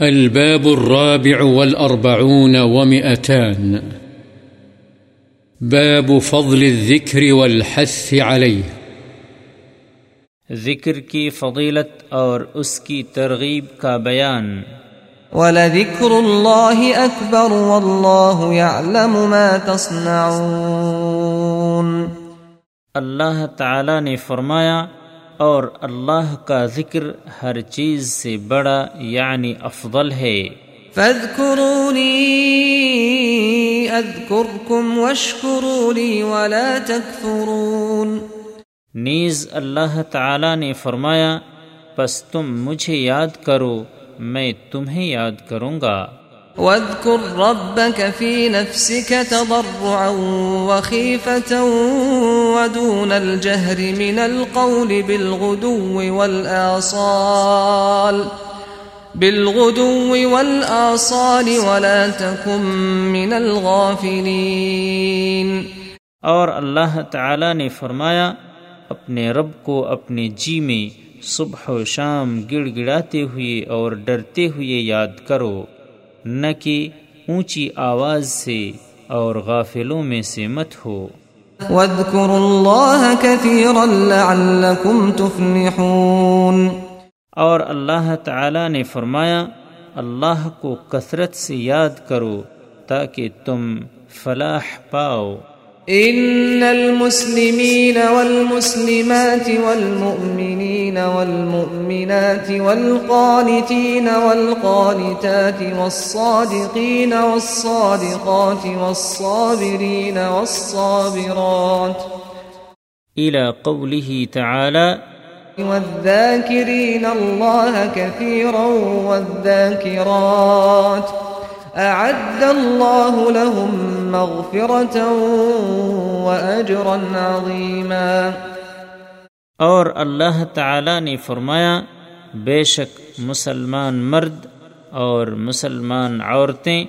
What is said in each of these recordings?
الباب الرابع والأربعون ومئتان. باب فضل الذكر والحث عليه. ذکر کی فضیلت اور اس کی ترغیب کا بیان. وَلَذِكْرُ اللَّهِ أَكْبَرُ وَاللَّهُ يَعْلَمُ مَا تَصْنَعُونَ. اللہ تعالی نے فرمایا اور اللہ کا ذکر ہر چیز سے بڑا یعنی افضل ہے۔ فَاذْكُرُونِي أَذْكُرْكُمْ وَاشْكُرُوا لِي وَلَا تَكْفُرُونَ نیز اللہ تعالی نے فرمایا پس تم مجھے یاد کرو میں تمہیں یاد کروں گا۔ واذكر ربك في نفسك تضرعا وخيفة ودون الجهر من القول بالغدو والآصال بالغدو والآصال ولا تكن من الغافلين اور اللہ تعالی نے فرمایا، اپنے رب کو اپنے جی میں صبح و شام گڑ گڑاتے ہوئے اور ڈرتے ہوئے یاد کرو۔ نہ کہ اونچی آواز سے اور غافلوں میں سے مت ہو۔ واذكروا الله كثيرا لعلكم تفلحون۔ اور اللہ تعالی نے فرمایا اللہ کو کثرت سے یاد کرو تاکہ تم فلاح پاؤ۔ ان المسلمين والمسلمات والمؤمنين والمؤمنات والقانتين والقانتات والصادقين والصادقات والصابرين والصابرات الى قوله تعالى والذاكرين الله كثيرا والذاكرات اعد الله لهم مغفرة واجرا عظيما. اور اللہ تعالی نے فرمایا، بے شک مسلمان مرد اور مسلمان عورتیں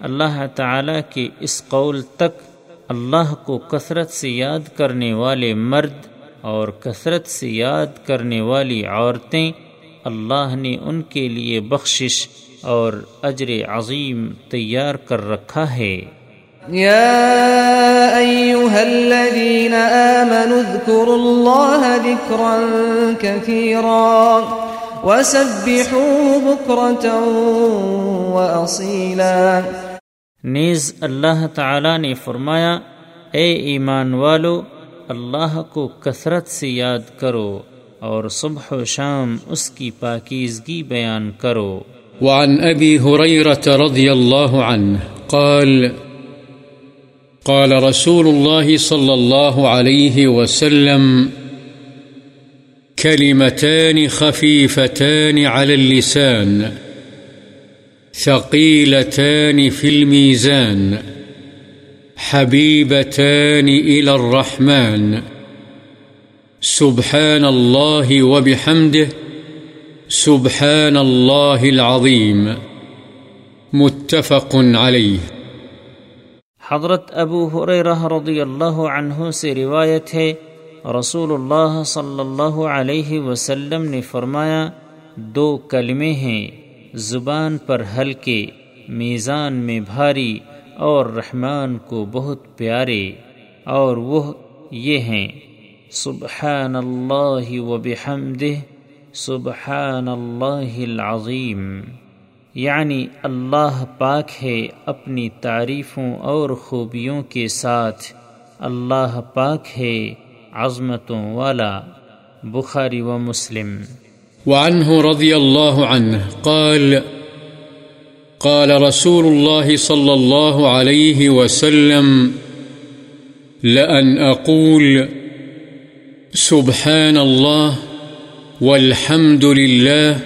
اللہ تعالی کے اس قول تک اللہ کو کثرت سے یاد کرنے والے مرد اور کثرت سے یاد کرنے والی عورتیں اللہ نے ان کے لیے بخشش اور اجر عظیم تیار کر رکھا ہے۔ يا أيها الذين آمنوا اذكروا الله ذكرا كثيرا وسبحوه بكرة وأصيلا نیز اللہ تعالی نے فرمایا اے ایمان والو اللہ کو کثرت سے یاد کرو اور صبح و شام اس کی پاکیزگی بیان کرو۔ وعن أبي هريرة رضي الله عنه قال قال رسول الله صلى الله عليه وسلم، كلمتان خفيفتان على اللسان، ثقيلتان في الميزان، حبيبتان إلى الرحمن، سبحان الله وبحمده سبحان الله العظيم متفق عليه حضرت ابو حریرہ رضی اللہ عنہ سے روایت ہے رسول اللہ صلی اللہ علیہ وسلم نے فرمایا، دو کلمے ہیں، زبان پر ہلکے، میزان میں بھاری اور رحمان کو بہت پیارے، اور وہ یہ ہیں سبحان اللہ و بحمدہ سبحان اللہ العظیم یعنی اللہ پاک ہے اپنی تعریفوں اور خوبیوں کے ساتھ۔ اللہ پاک ہے عظمتوں والا، بخاری و مسلم۔ وعنه رضي الله عنه قال قال رسول الله صلى الله عليه وسلم، لأن أقول سبحان الله والحمد لله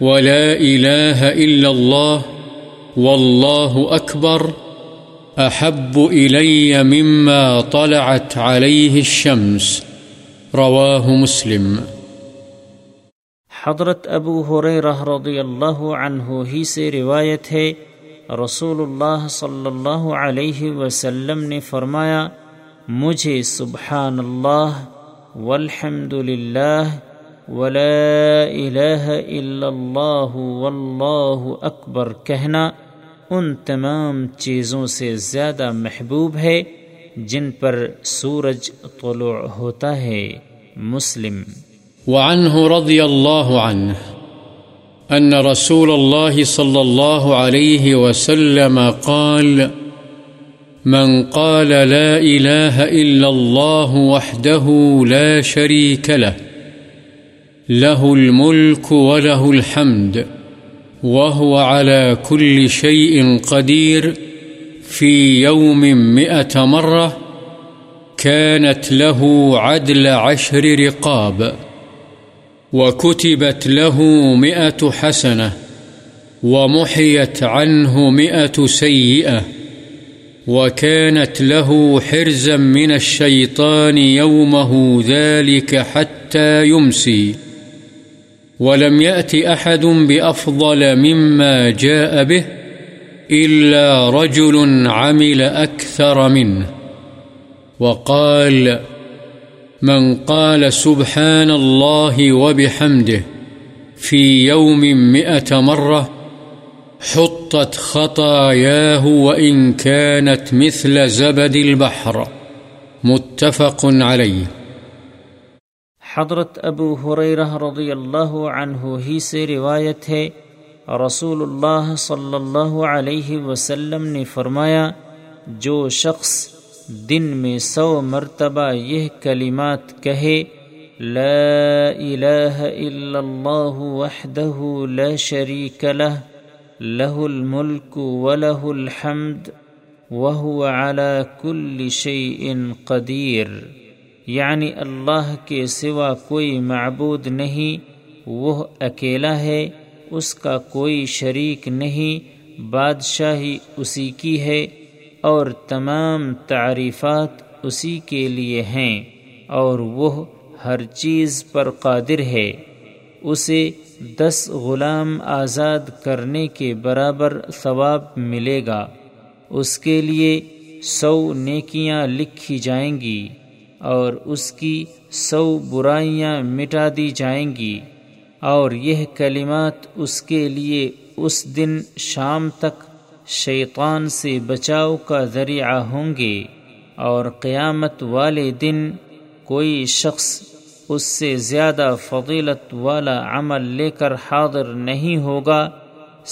ولا إله إلا الله والله أكبر أحب إلي مما طلعت عليه الشمس رواه مسلم حضرت ابو حریرہ رضی اللہ عنہ ہی سے روایت ہے، رسول اللہ صلی اللہ علیہ وسلم نے فرمایا، مجھے سبحان اللہ والحمد للہ ولا الہ الا اللہ واللہ اکبر کہنا، ان تمام چیزوں سے زیادہ محبوب ہے جن پر سورج طلوع ہوتا ہے۔ مسلم۔ وعنه رضي الله عنه أن رسول الله صلى الله عليه وسلم قال، من قال لا إله إلا الله وحده لا شريك له. له الملك وله الحمد، وهو على كل شيء قدير، في يوم مئة مرة كانت له عدل عشر رقاب، وكتبت له مئة حسنة، ومحيت عنه مئة سيئة، وكانت له حرزا من الشيطان يومه ذلك حتى يمسي. ولم يأت أحد بأفضل مما جاء به إلا رجل عمل أكثر منه. وقال، من قال سبحان الله وبحمده في يوم مئة مرة، حطت خطاياه وإن كانت مثل زبد البحر. متفق عليه. حضرت ابو حریرہ رضی اللہ عنہ ہی سے روایت ہے رسول اللہ صلی اللہ علیہ وسلم نے فرمایا، جو شخص دن میں سو مرتبہ یہ کلمات کہے، لا الہ الا اللہ وحدہ لا شریک لہ لہ الملک ولہ الحمد وهو على كل شيء قدیر۔ یعنی اللہ کے سوا کوئی معبود نہیں، وہ اکیلا ہے، اس کا کوئی شریک نہیں، بادشاہی اسی کی ہے، اور تمام تعریفات اسی کے لیے ہیں، اور وہ ہر چیز پر قادر ہے۔ اسے دس غلام آزاد کرنے کے برابر ثواب ملے گا۔ اس کے لیے سو نیکیاں لکھی جائیں گی۔ اور اس کی سو برائیاں مٹا دی جائیں گی اور یہ کلمات اس کے لیے اس دن شام تک شیطان سے بچاؤ کا ذریعہ ہوں گے اور قیامت والے دن کوئی شخص اس سے زیادہ فضیلت والا عمل لے کر حاضر نہیں ہوگا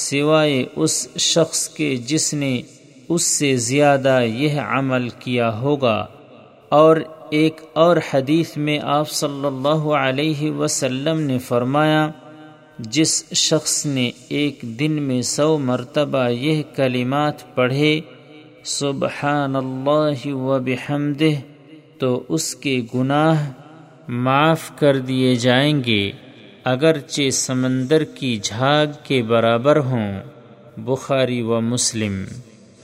سوائے اس شخص کے جس نے اس سے زیادہ یہ عمل کیا ہوگا اور ایک اور حدیث میں آپ صلی اللہ علیہ وسلم نے فرمایا، جس شخص نے ایک دن میں سو مرتبہ یہ کلمات پڑھے سبحان اللہ و بحمدہ، تو اس کے گناہ معاف کر دیے جائیں گے۔ اگرچہ سمندر کی جھاگ کے برابر ہوں۔ بخاری و مسلم۔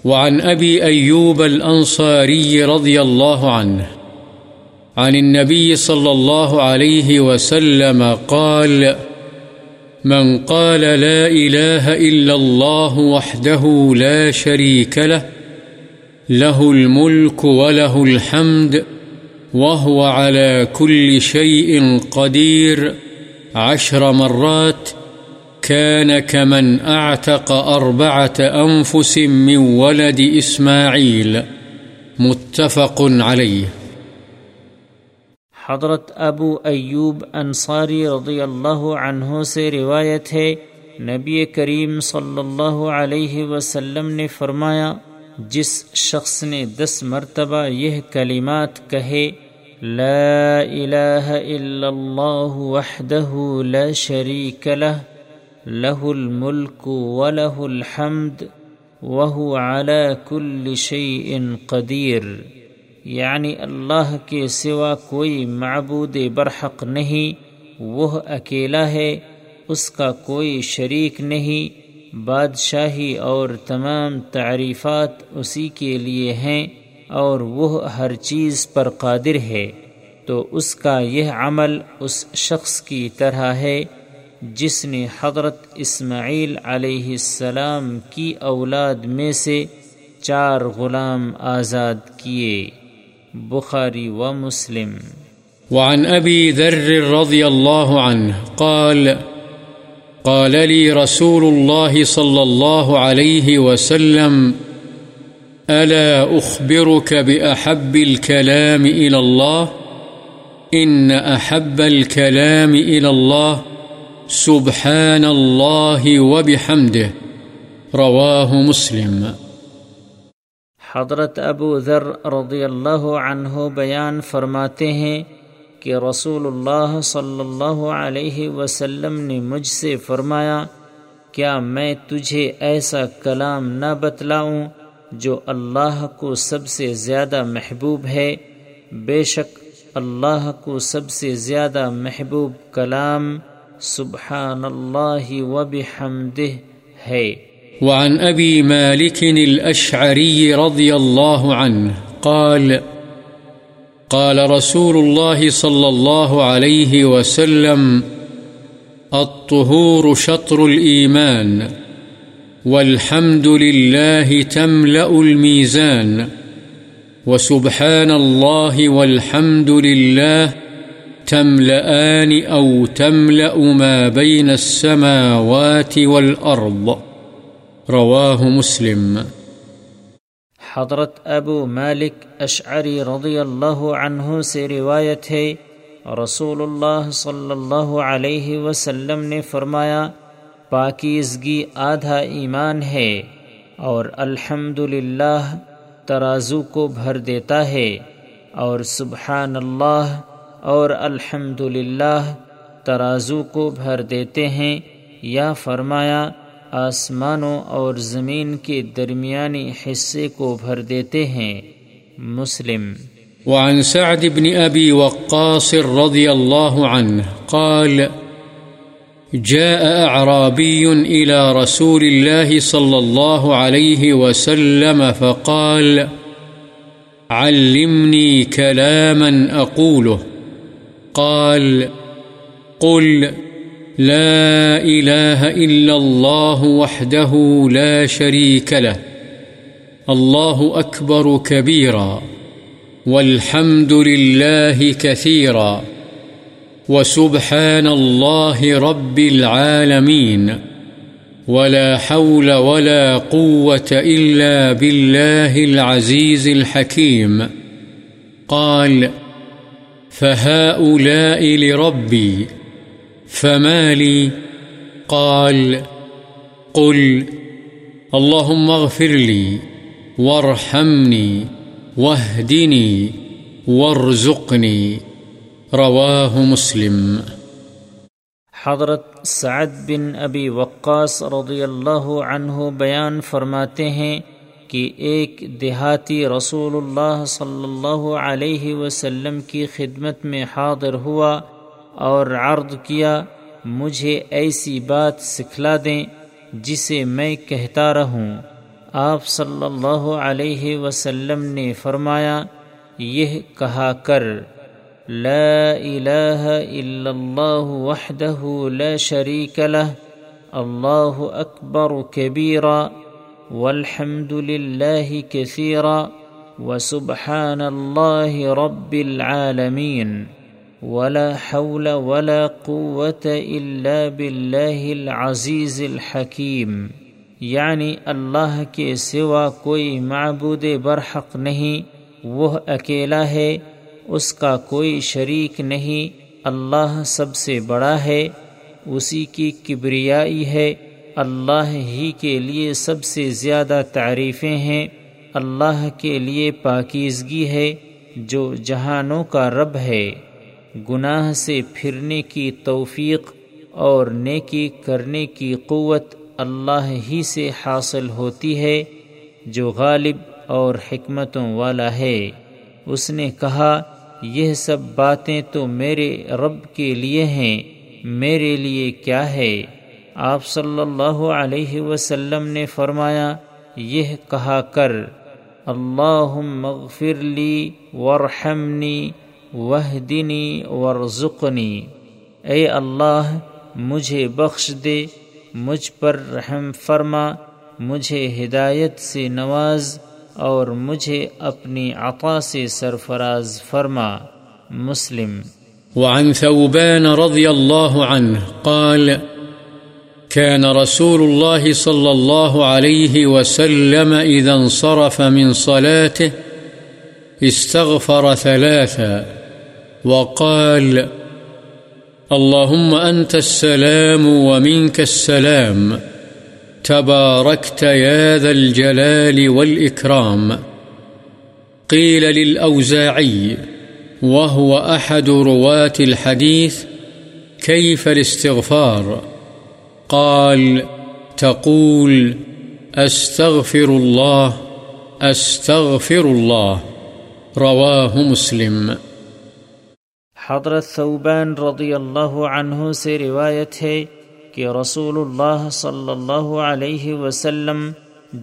وعن ابی ایوب الانصاری رضی اللہ عنہ۔ عن النبي صلى الله عليه وسلم قال، من قال لا إله إلا الله وحده لا شريك له له الملك وله الحمد، وهو على كل شيء قدير، عشر مرات، كان كمن أعتق أربعة أنفس من ولد إسماعيل. متفق عليه. حضرت ابو ایوب انصاری رضی اللہ عنہ سے روایت ہے، نبی کریم صلی اللہ علیہ وسلم نے فرمایا، جس شخص نے دس مرتبہ یہ کلمات کہے، لا الہ الا اللہ وحدہ لا شریک لہ لہ الملک ولہ الحمد، وہو علی کل شیء قدیر۔ یعنی اللہ کے سوا کوئی معبود برحق نہیں، وہ اکیلا ہے، اس کا کوئی شریک نہیں، بادشاہی اور تمام تعریفات اسی کے لیے ہیں اور وہ ہر چیز پر قادر ہے۔ تو اس کا یہ عمل اس شخص کی طرح ہے جس نے حضرت اسماعیل علیہ السلام کی اولاد میں سے چار غلام آزاد کیے۔ بخاری و مسلم۔ وعن أبي ذر رضي الله عنه قال قال لي رسول الله صلى الله عليه وسلم ألا أخبرك بأحب الكلام إلى الله إن أحب الكلام إلى الله سبحان الله وبحمده رواه مسلم۔ حضرت ابو ذر رضی اللہ عنہ بیان فرماتے ہیں کہ رسول اللہ صلی اللہ علیہ وسلم نے مجھ سے فرمایا، کیا میں تجھے ایسا کلام نہ بتلاؤں جو اللہ کو سب سے زیادہ محبوب ہے؟ بے شک اللہ کو سب سے زیادہ محبوب کلام سبحان اللہ و بحمدہ ہے۔ وعن أبي مالك الأشعري رضي الله عنه قال قال رسول الله صلى الله عليه وسلم، الطهور شطر الإيمان، والحمد لله تملأ الميزان، وسبحان الله والحمد لله تملأان أو تملأ ما بين السماوات والأرض. رواه مسلم. حضرت ابو مالک اشعری رضی اللہ عنہ سے روایت ہے رسول اللہ صلی اللہ علیہ وسلم نے فرمایا، پاکیزگی آدھا ایمان ہے اور الحمد ترازو کو بھر دیتا ہے اور سبحان اللہ اور الحمد ترازو کو بھر دیتے ہیں، یا فرمایا آسمانوں اور زمین کے درمیانی حصے کو بھر دیتے ہیں۔ مسلم۔ وعن سعد بن أبي وقاص رضي الله عنه قال، جاء أعرابي إلى رسول الله صلى الله عليه وسلم فقال، علمني كلاما أقوله۔ قال، قل لا إله إلا الله وحده لا شريك له. الله أكبر كبيرا. والحمد لله كثيرا. وسبحان الله رب العالمين. ولا حول ولا قوة إلا بالله العزيز الحكيم. قال فهؤلاء لربي. فما لي؟ قال، قل، اللهم اغفر لي وارحمني واهدني وارزقني، رواه مسلم. حضرت سعد بن ابی وقاص رضی اللہ عنہ بیان فرماتے ہیں کہ ایک دیہاتی رسول اللہ صلی اللہ علیہ وسلم کی خدمت میں حاضر ہوا اور عرض کیا، مجھے ایسی بات سکھلا دیں جسے میں کہتا رہوں۔ آپ صلی اللہ علیہ وسلم نے فرمایا، یہ کہا کر، لا الہ الا اللہ وحدہ لا شریک لہ، اللہ اکبر کبیرا، والحمد للہ کثیرا، وسبحان اللہ رب العالمین۔ ولا حول ولا قوة إلا بالله العزيز الحكيم. یعنی اللہ کے سوا کوئی معبود برحق نہیں، وہ اکیلا ہے، اس کا کوئی شریک نہیں، اللہ سب سے بڑا ہے، اسی کی کبریائی ہے، اللہ ہی کے لیے سب سے زیادہ تعریفیں ہیں، اللہ کے لیے پاکیزگی ہے، جو جہانوں کا رب ہے۔ گناہ سے پھرنے کی توفیق اور نیکی کرنے کی قوت اللہ ہی سے حاصل ہوتی ہے، جو غالب اور حکمتوں والا ہے۔ اس نے کہا، یہ سب باتیں تو میرے رب کے لیے ہیں، میرے لیے کیا ہے؟ آپ صلی اللہ علیہ وسلم نے فرمایا، یہ کہا کر اللہ مغفر لی ورحمنی وحدنی ورزقنی۔ اے اللہ، مجھے بخش دے، مجھ پر رحم فرما، مجھے ہدایت سے نواز اور مجھے اپنی عطا سے سرفراز فرما۔ مسلم۔ وعن ثوبان رضي الله عنه قال كان رسول الله صلى الله عليه وسلم إذا انصرف من صلاته استغفر ثلاثا وقال، اللهم أنت السلام ومنك السلام، تباركت يا ذا الجلال والإكرام. قيل للأوزاعي، وهو أحد رواة الحديث، كيف الاستغفار؟ قال، تقول، أستغفر الله أستغفر الله، رواه مسلم. حضرت ثوبان رضی اللہ عنہ سے روایت ہے کہ رسول اللہ صلی اللہ علیہ وسلم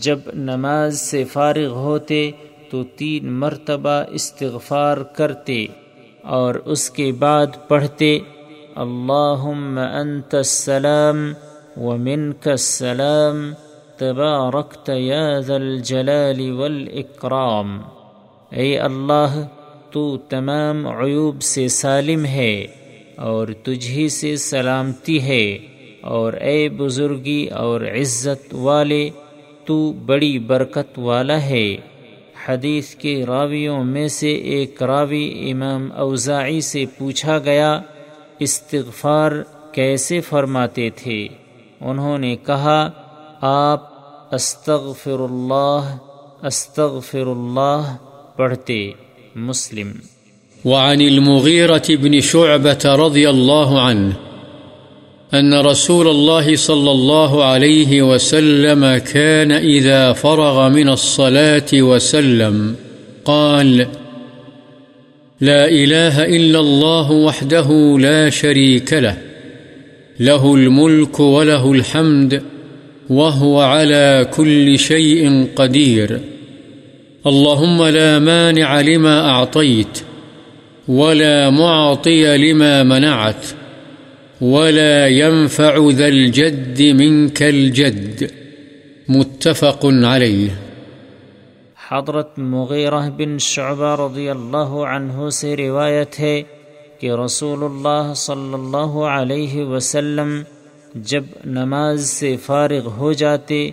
جب نماز سے فارغ ہوتے تو تین مرتبہ استغفار کرتے اور اس کے بعد پڑھتے، اللہم انت السلام ومنک السلام، تبارکت یا ذا الجلال والاکرام اے اللہ تو تمام عیوب سے سالم ہے اور تجھی سے سلامتی ہے اور اے بزرگی اور عزت والے، تو بڑی برکت والا ہے۔ حدیث کے راویوں میں سے ایک راوی امام اوزاعی سے پوچھا گیا، استغفار کیسے فرماتے تھے؟ انہوں نے کہا، آپ استغفر اللہ استغفر اللہ پڑھتے۔ مسلم. وعن المغيرة بن شعبة رضي الله عنه أن رسول الله صلى الله عليه وسلم كان إذا فرغ من الصلاة وسلم قال لا إله إلا الله وحده لا شريك له له الملك وله الحمد، وهو على كل شيء قدير. اللهم لا مانع لما أعطيت ولا معطي لما منعت ولا ينفع ذا الجد منك الجد متفق عليه. حضرت مغیرہ بن شعبہ رضی اللہ عنہ سے روایت ہے کہ رسول اللہ صلی اللہ علیہ وسلم جب نماز سے فارغ ہو جاتے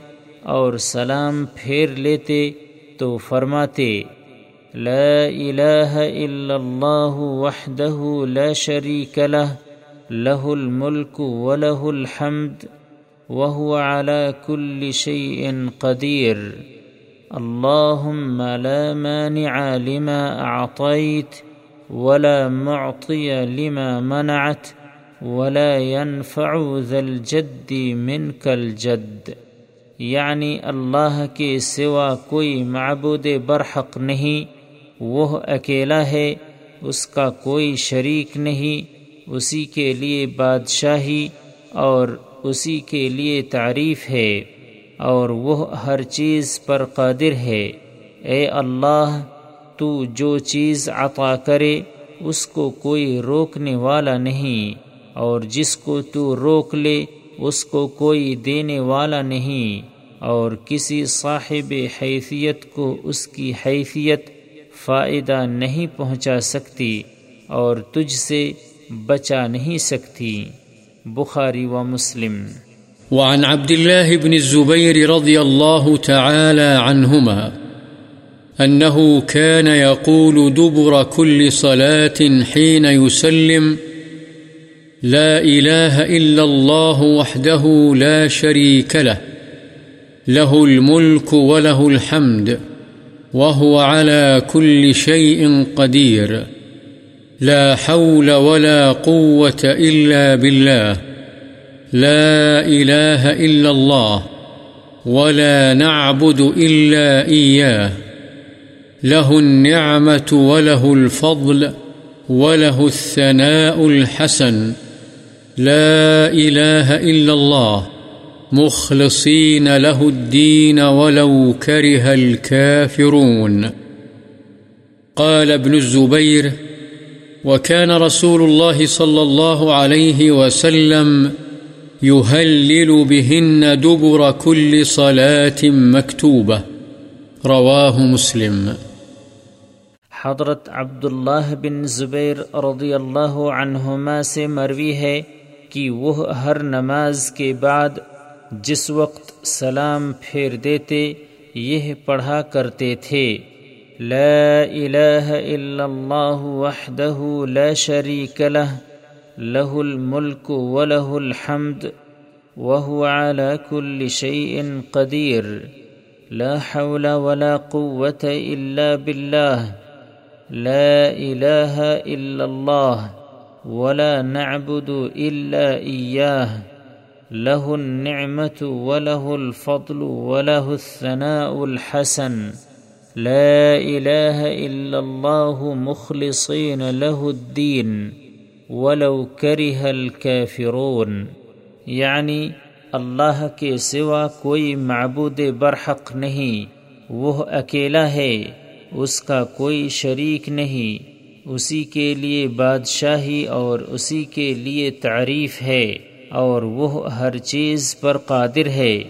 اور سلام پھیر لیتے تو فرماتے، لا الہ الا اللہ وحدہ لا شریک له له الملک وله الحمد وهو على كل شيء قدير اللهم لا مانع لما أعطيت ولا معطي لما منعت ولا ينفع ذا الجد منك الجد۔ یعنی اللہ کے سوا کوئی معبود برحق نہیں، وہ اکیلا ہے، اس کا کوئی شریک نہیں، اسی کے لیے بادشاہی اور اسی کے لیے تعریف ہے، اور وہ ہر چیز پر قادر ہے۔ اے اللہ، تو جو چیز عطا کرے، اس کو کوئی روکنے والا نہیں، اور جس کو تو روک لے، اس کو کوئی دینے والا نہیں۔ اور کسی صاحب حیثیت کو اس کی حیثیت فائدہ نہیں پہنچا سکتی اور تجھ سے بچا نہیں سکتی۔ بخاری و مسلم۔ وعن عبد الله بن الزبير رضي الله تعالى عنهما أنه كان يقول دبر كل صلاة حين يسلم لا إله إلا الله وحده لا شريك له له الملك وله الحمد، وهو على كل شيء قدير. لا حول ولا قوة إلا بالله. لا إله إلا الله، ولا نعبد إلا إياه. له النعمة وله الفضل، وله الثناء الحسن. لا إله إلا الله. مخلصين له الدين ولو كره الكافرون قال ابن الزبير وكان رسول الله صلى الله عليه وسلم يهلل بهن دبر كل صلاة مكتوبة رواه مسلم. حضرت عبداللہ بن زبیر رضی اللہ عنہما سے مروی ہے کہ وہ ہر نماز کے بعد جس وقت سلام پھیر دیتے، یہ پڑھا کرتے تھے۔ لا الہ الا اللہ وحدہ لا شریک لہ لہ الملک ولہ الحمد وهو على كل شيء قدير لا حول ولا قوة إلا بالله لا إله إلا الله ولا نعبد إلا إياه له النعمة وله الفضل وله الثناء الحسن لا إله إلا الله مخلصين له الدين ولو كره الكافرون یعنی اللہ کے سوا کوئی معبود برحق نہیں، وہ اکیلا ہے، اس کا کوئی شریک نہیں، اسی کے لیے بادشاہی اور اسی کے لیے تعریف ہے۔ اور وہ ہر چیز پر قادر ہے۔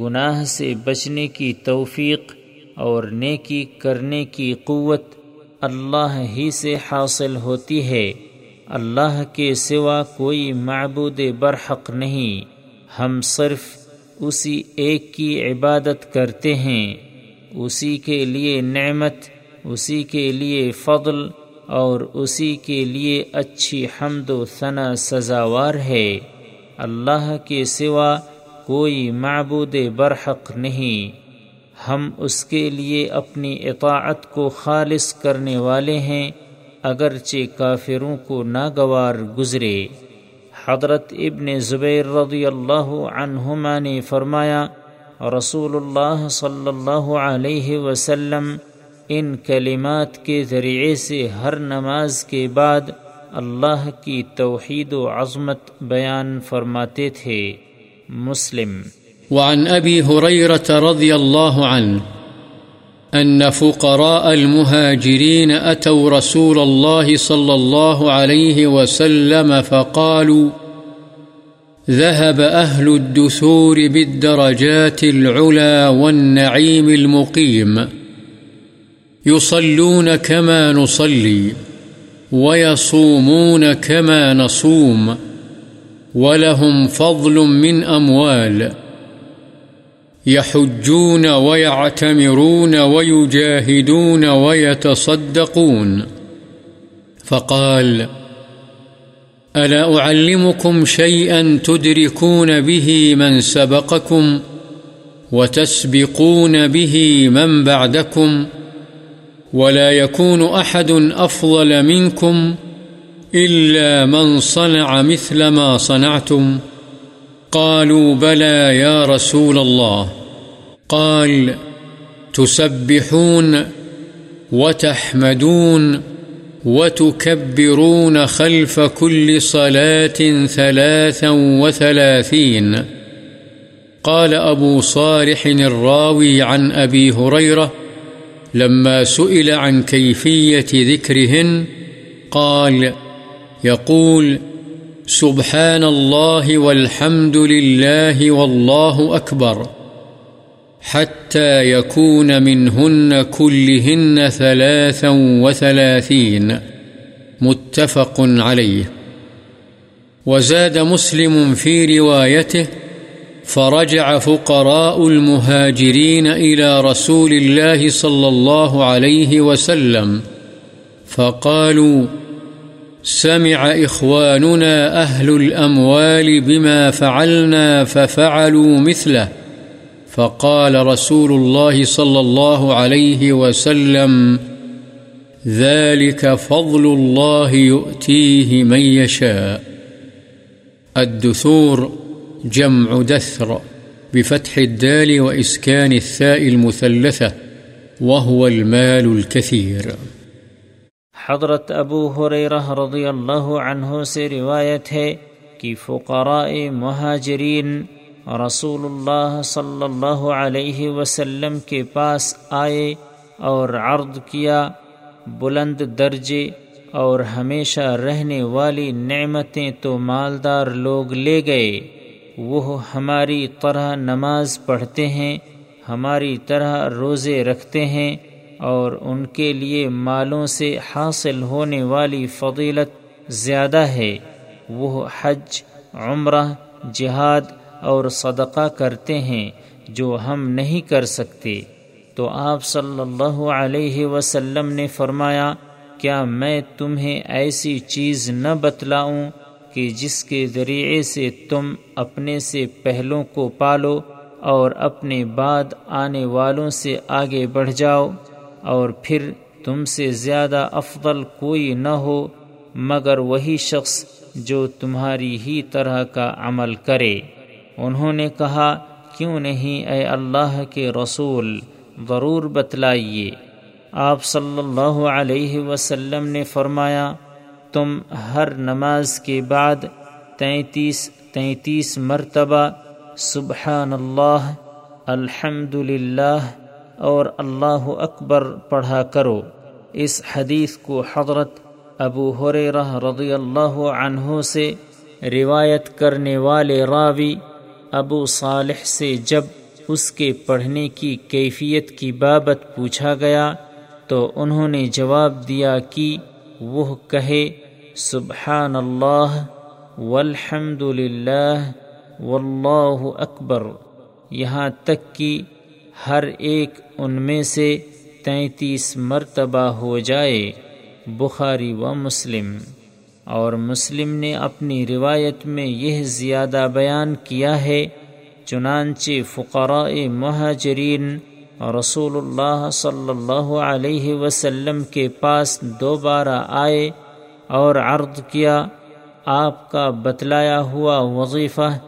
گناہ سے بچنے کی توفیق اور نیکی کرنے کی قوت اللہ ہی سے حاصل ہوتی ہے۔ اللہ کے سوا کوئی معبود برحق نہیں۔ ہم صرف اسی ایک کی عبادت کرتے ہیں۔ اسی کے لیے نعمت، اسی کے لیے فضل اور اسی کے لیے اچھی حمد و ثنا سزاوار ہے۔ اللہ کے سوا کوئی معبود برحق نہیں۔ ہم اس کے لیے اپنی اطاعت کو خالص کرنے والے ہیں، اگرچہ کافروں کو ناگوار گزرے۔ حضرت ابن زبیر رضی اللہ عنہما نے فرمایا، رسول اللہ صلی اللہ علیہ وسلم ان کلمات کے ذریعے سے ہر نماز کے بعد اللہ کی توحید و عظمت بیان فرماتے تھے مسلم۔ وعن رضی اللہ عنہ أن فقراء المهاجرين أتوا رسول الله صلى الله عليه وسلم فقالوا ذهب أهل الدثور بالدرجات العلا والنعيم المقيم يصلون كما نصلي ويصومون كما نصوم ولهم فضل من أموال يحجون ويعتمرون ويجاهدون ويتصدقون فقال ألا أعلمكم شيئا تدركون به من سبقكم وتسبقون به من بعدكم ولا يكون أحد أفضل منكم إلا من صنع مثل ما صنعتم. قالوا بلى يا رسول الله. قال تسبحون وتحمدون وتكبرون خلف كل صلاة ثلاثا وثلاثين. قال أبو صالح الراوي عن أبي هريرة لما سئل عن كيفية ذكرهن قال، يقول، سبحان الله والحمد لله والله أكبر، حتى يكون منهن كلهن ثلاثا وثلاثين، متفق عليه. وزاد مسلم في روايته فرجع فقراء المهاجرين إلى رسول الله صلى الله عليه وسلم فقالوا، سمع إخواننا أهل الأموال بما فعلنا ففعلوا مثله. فقال رسول الله صلى الله عليه وسلم، ذلك فضل الله يؤتيه من يشاء. الدثور جمع دثر بفتح الدال وإسكان الثاء المثلثة وهو المال الكثير. حضرت ابو حریرہ رضی اللہ عنہ سے روایت ہے کہ فقراء مہاجرین رسول اللہ صلی اللہ علیہ وسلم کے پاس آئے اور عرض کیا، بلند درجے اور ہمیشہ رہنے والی نعمتیں تو مالدار لوگ لے گئے۔ وہ ہماری طرح نماز پڑھتے ہیں، ہماری طرح روزے رکھتے ہیں اور ان کے لیے مالوں سے حاصل ہونے والی فضیلت زیادہ ہے۔ وہ حج، عمرہ، جہاد اور صدقہ کرتے ہیں جو ہم نہیں کر سکتے۔ تو آپ صلی اللہ علیہ وسلم نے فرمایا، کیا میں تمہیں ایسی چیز نہ بتلاؤں کہ جس کے ذریعے سے تم اپنے سے پہلوں کو پالو اور اپنے بعد آنے والوں سے آگے بڑھ جاؤ اور پھر تم سے زیادہ افضل کوئی نہ ہو، مگر وہی شخص جو تمہاری ہی طرح کا عمل کرے۔ انہوں نے کہا، کیوں نہیں اے اللہ کے رسول، ضرور بتلائیے؟ آپ صلی اللہ علیہ وسلم نے فرمایا تم ہر نماز کے بعد تینتیس تینتیس مرتبہ سبحان اللہ الحمد للہ اور اللہ اکبر پڑھا کرو۔ اس حدیث کو حضرت ابو حریرہ رضی اللہ عنہ سے روایت کرنے والے راوی ابو صالح سے جب اس کے پڑھنے کی کیفیت کی بابت پوچھا گیا تو انہوں نے جواب دیا کہ وہ کہے سبحان اللہ والحمد للہ واللہ اکبر۔ یہاں تک کہ ہر ایک ان میں سے تینتیس مرتبہ ہو جائے، بخاری و مسلم۔ اور مسلم نے اپنی روایت میں یہ زیادہ بیان کیا ہے، چنانچہ فقراء مہاجرین رسول اللہ صلی اللہ علیہ وسلم کے پاس دوبارہ آئے اور عرض کیا، آپ کا بتلایا ہوا وظیفہ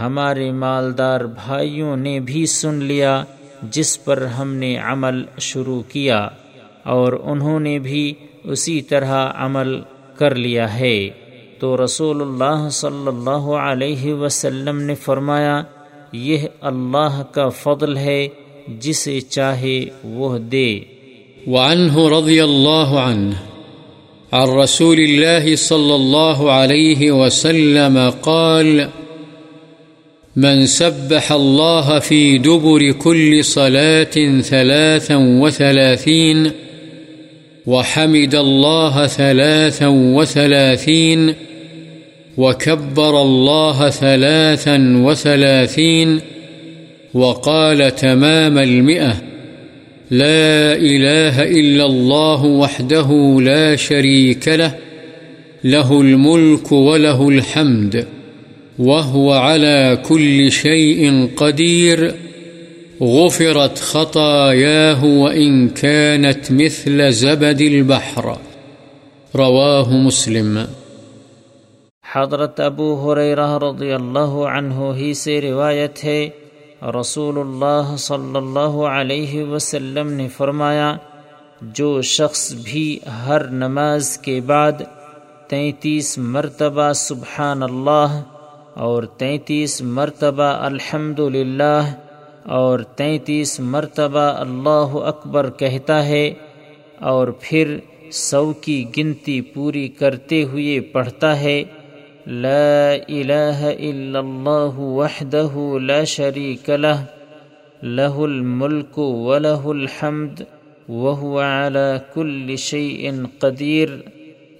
ہمارے مالدار بھائیوں نے بھی سن لیا، جس پر ہم نے عمل شروع کیا، اور انہوں نے بھی اسی طرح عمل کر لیا ہے۔ تو رسول اللہ صلی اللہ علیہ وسلم نے فرمایا، یہ اللہ کا فضل ہے، جسے چاہے وہ دے۔ وعنه رضي الله عنه عن رسول الله صلى الله عليه وسلم قال، من سبح الله في دبر كل صلاة ثلاثا وثلاثين، وحمد الله ثلاثا وثلاثين، وكبر الله ثلاثا وثلاثين، وقال تمام المئة. لا إله إلا الله وحده لا شريك له له الملك وله الحمد، وهو على كل شيء قدير، غفرت خطاياه وإن كانت مثل زبد البحر، رواه مسلم. حضرت ابو حریرہ رضی اللہ عنہ ہی سے روایت ہے رسول اللہ صلی اللہ علیہ وسلم نے فرمایا، جو شخص بھی ہر نماز کے بعد تینتیس مرتبہ سبحان اللہ اور تینتیس مرتبہ الحمد للہ اور تینتیس مرتبہ اللہ اکبر کہتا ہے اور پھر سو کی گنتی پوری کرتے ہوئے پڑھتا ہے لا إله إلا الله وحده لا شريك له له الملك وله الحمد، وهو على كل شيء قدير.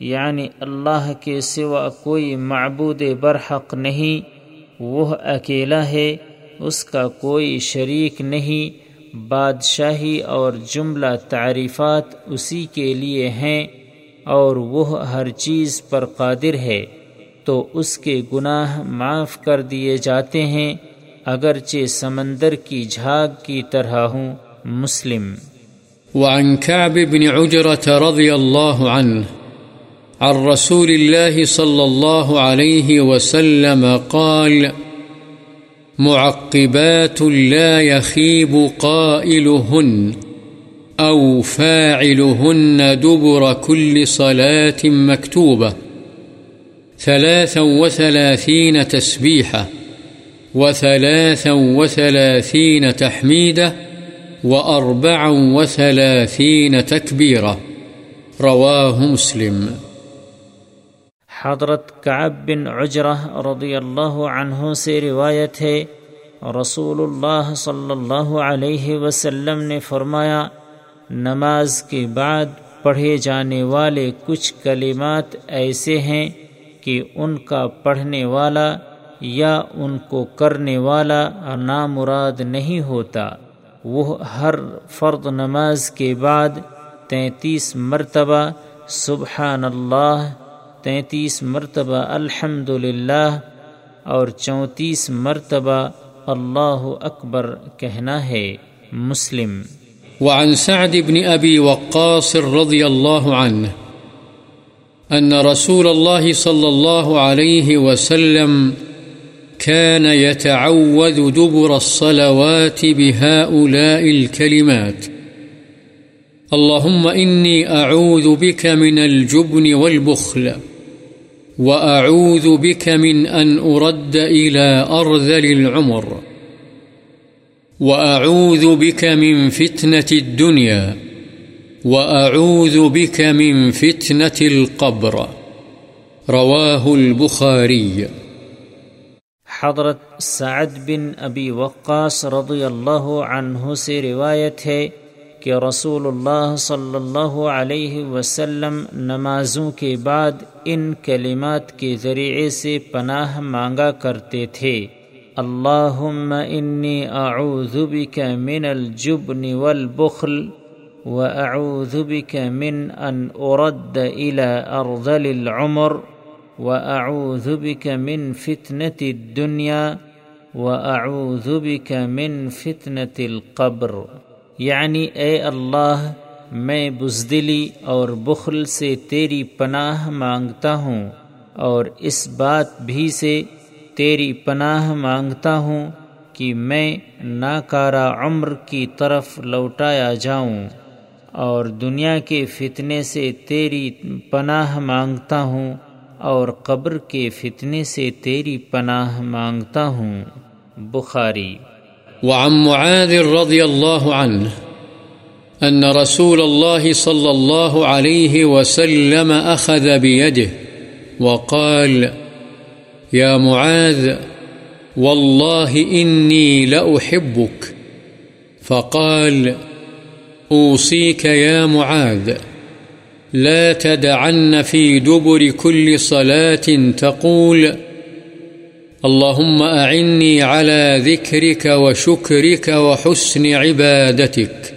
یعنی اللہ کے سوا کوئی معبود برحق نہیں، وہ اکیلا ہے، اس کا کوئی شریک نہیں، بادشاہی اور جملہ تعریفات اسی کے لیے ہیں، اور وہ ہر چیز پر قادر ہے۔ تو اس کے گناہ معاف کر دیے جاتے ہیں، اگرچہ سمندر کی جھاگ کی طرح ہوں، مسلم۔ وعن كعب بن عجرة رضي الله عنه، عن رسول الله صلى الله عليه وسلم قال، معقبات لا يخيب قائلهن أو فاعلهن دبر كل صلاة مكتوبة. ثلاثا وثلاثين تسبيحة وثلاثا وثلاثين تحميدة وأربعا وثلاثين تكبيرة رواه مسلم. حضرت کعب بن عجرہ رضی اللہ عنہ سے روایت ہے رسول اللہ صلی اللہ علیہ وسلم نے فرمایا، نماز کے بعد پڑھے جانے والے کچھ کلمات ایسے ہیں کہ ان کا پڑھنے والا یا ان کو کرنے والا نامراد نہیں ہوتا۔ وہ ہر فرد نماز کے بعد تینتیس مرتبہ سبحان اللہ تینتیس مرتبہ الحمد اور چونتیس مرتبہ اللہ اکبر کہنا ہے۔ مسلم۔ وعن سعد بن أبي وقاص رضي الله عنه أن رسول الله صلى الله عليه وسلم كان يتعوذ دبر الصلوات بهؤلاء الكلمات. اللهم إني أعوذ بك من الجبن والبخل، وأعوذ بك من أن أرد إلى أرذل العمر، وأعوذ بك من فتنة الدنيا. وأعوذ بك من فتنة القبر۔ رواه البخاري۔ حضرت سعد بن ابی وقاص رضی اللہ عنہ سے روایت ہے کہ رسول اللہ صلی اللہ علیہ وسلم نمازوں کے بعد ان کلمات کے ذریعے سے پناہ مانگا کرتے تھے۔ اللهم إني أعوذ بك من الجبن والبخل۔ وأعوذ بك من أن أرد إلى أرذل العمر وأعوذ بك من فتنة الدنيا وأعوذ بك من فتنة القبر. یعنی اے اللہ، میں بزدلی اور بخل سے تیری پناہ مانگتا ہوں اور اس بات بھی سے تیری پناہ مانگتا ہوں کہ میں ناکارہ عمر کی طرف لوٹایا جاؤں۔ اور دنیا کے فتنے سے تیری پناہ مانگتا ہوں اور قبر کے فتنے سے تیری پناہ مانگتا ہوں۔ بخاری۔ وعن معاذ رضی اللہ عنہ ان رسول الله صلى الله عليه وسلم أخذ بيده وقال يا معاذ والله إني لأحبك فقال أوصيك يا معاذ، لا تدعن في دبر كل صلاة تقول، اللهم أعني على ذكرك وشكرك وحسن عبادتك.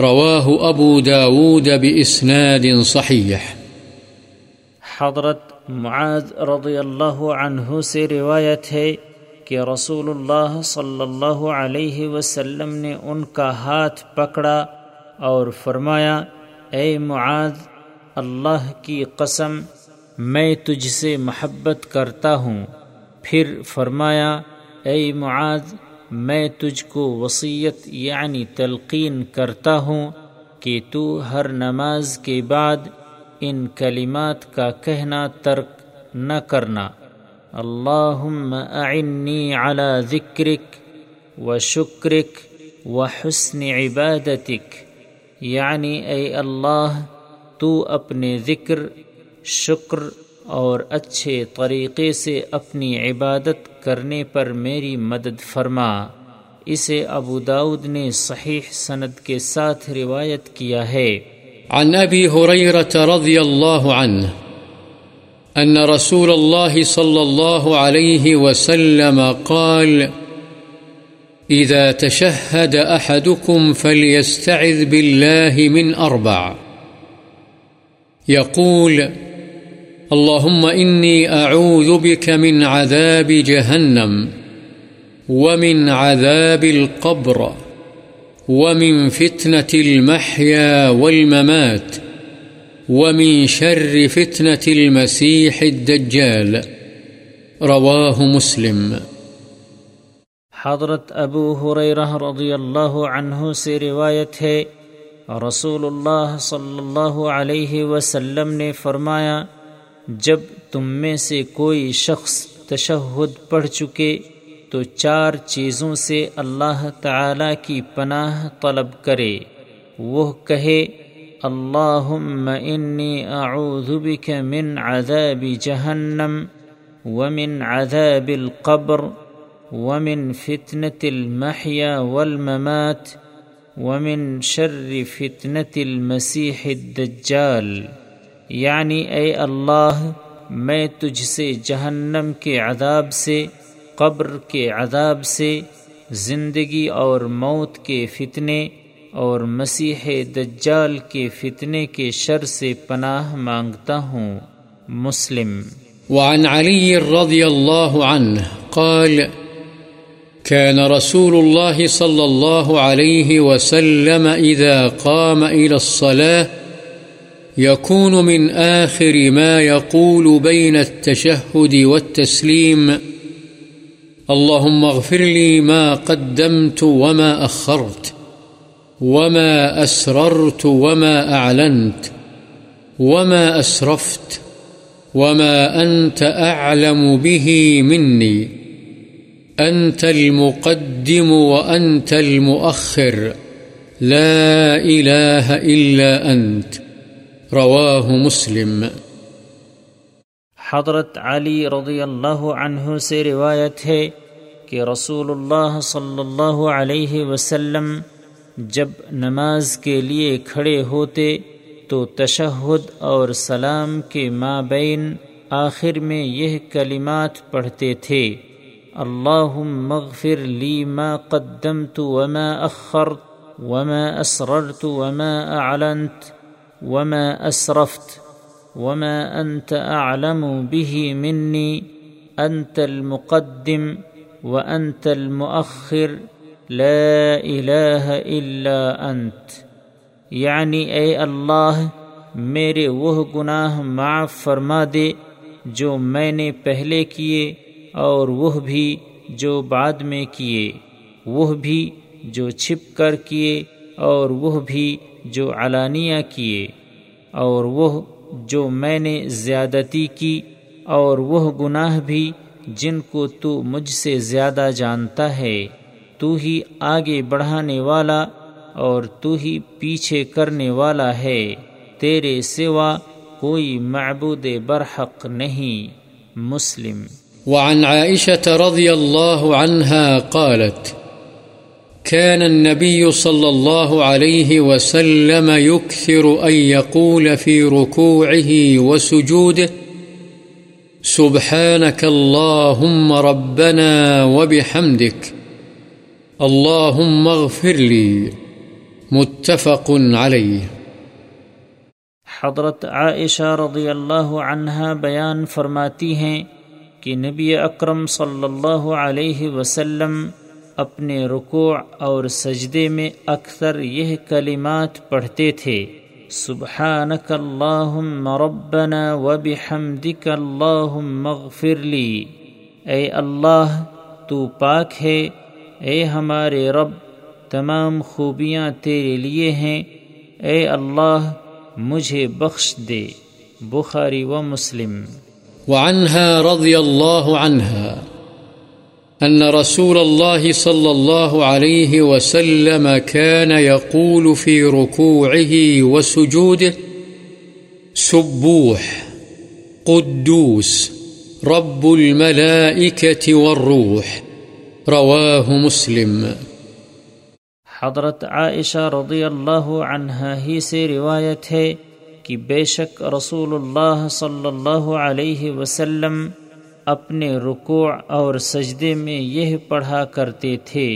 رواه أبو داود بإسناد صحيح. حضرت معاذ رضی اللہ عنہ سے روایت ہے کہ رسول اللہ صلی اللہ علیہ وسلم نے ان کا ہاتھ پکڑا اور فرمایا، اے معاذ، اللہ کی قسم، میں تجھ سے محبت کرتا ہوں۔ پھر فرمایا، اے معاذ، میں تجھ کو وصیت یعنی تلقین کرتا ہوں کہ تو ہر نماز کے بعد ان کلمات کا کہنا ترک نہ کرنا۔ اللہم اعنی علی ذکرک و شکرک و حسن عبادتک یعنی اے اللہ تو اپنے ذکر شکر اور اچھے طریقے سے اپنی عبادت کرنے پر میری مدد فرما۔ اسے ابو داود نے صحیح سند کے ساتھ روایت کیا ہے۔ عن أبي هريرة رضي الله عنه أن رسول الله صلى الله عليه وسلم قال، إذا تشهد أحدكم فليستعذ بالله من أربع. يقول، اللهم إني أعوذ بك من عذاب جهنم، ومن عذاب القبر، ومن فتنة المحيا والممات ومن شر فتنة المسيح الدجال۔ رواه مسلم۔ حضرت ابو حریرہ رضی اللہ عنہ سے روایت ہے، رسول اللہ صلی اللہ علیہ وسلم نے فرمایا، جب تم میں سے کوئی شخص تشہد پڑھ چکے، تو چار چیزوں سے اللہ تعالی کی پناہ طلب کرے۔ وہ کہے اللہم انی اعوذ بک من عذاب جہنم ومن عذاب القبر ومن فتنة المحيا والممات ومن شر فتنة المسیح الدجال. یعنی اے اللہ، میں تجھ سے جہنم کے عذاب سے، قبر کے عذاب سے، زندگی اور موت کے فتنے اور مسیح دجال کے فتنے کے شر سے پناہ مانگتا ہوں، مسلم۔ وعن علي رضي الله عنه قال كان رسول الله صلى الله عليه وسلم إذا قام إلى الصلاة يكون من آخر ما يقول بين التشهد والتسليم اللهم اغفر لي ما قدمت وما أخرت وما أسررت وما أعلنت وما أسرفت وما أنت أعلم به مني أنت المقدم وأنت المؤخر لا إله إلا أنت رواه مسلم حضرت علی رضی اللہ عنہ سے روایت ہے کہ رسول اللہ صلی اللہ علیہ وسلم جب نماز کے لیے کھڑے ہوتے تو تشہد اور سلام کے مابین آخر میں یہ کلمات پڑھتے تھے اللہ مغفر لی ما قدمت وما اخرت وما اسررت وما اعلنت وما اسرفت وما أنت أعلم به مني أنت المقدم وأنت المؤخر لا إله إلا أنت یعنی اے اللہ، میرے وہ گناہ معاف فرما دے جو میں نے پہلے کیے اور وہ بھی جو بعد میں کیے، وہ بھی جو چھپ کر کیے اور وہ بھی جو علانیہ کیے، اور وہ جو میں نے زیادتی کی اور وہ گناہ بھی جن کو تو مجھ سے زیادہ جانتا ہے۔ تو ہی آگے بڑھانے والا اور تو ہی پیچھے کرنے والا ہے۔ تیرے سوا کوئی معبود برحق نہیں۔ مسلم۔ وعن عائشة رضي الله عنها قالت كان النبي صلى الله عليه وسلم يكثر أن يقول في ركوعه وسجوده سبحانك اللهم ربنا وبحمدك اللهم اغفر لي متفق عليه حضرت عائشہ رضی اللہ عنہا بیان فرماتی ہیں کہ نبی اکرم صلی اللہ علیہ وسلم اپنے رکوع اور سجدے میں اکثر یہ کلمات پڑھتے تھے، سبحانک اللہم ربنا وبحمدک اللہم اغفر لی۔ اے اللہ، تو پاک ہے اے ہمارے رب، تمام خوبیاں تیرے لیے ہیں۔ اے اللہ، مجھے بخش دے۔ بخاری و مسلم۔ وعنها رضی اللہ عنها أن رسول الله صلى الله عليه وسلم كان يقول في ركوعه وسجوده سبوح، قدوس، رب الملائكة والروح۔ رواه مسلم. حضرت عائشہ رضی اللہ عنہ ہی سے روایت ہے کہ بے شک رسول اللہ صلی اللہ علیہ وسلم اپنے رکوع اور سجدے میں یہ پڑھا کرتے تھے،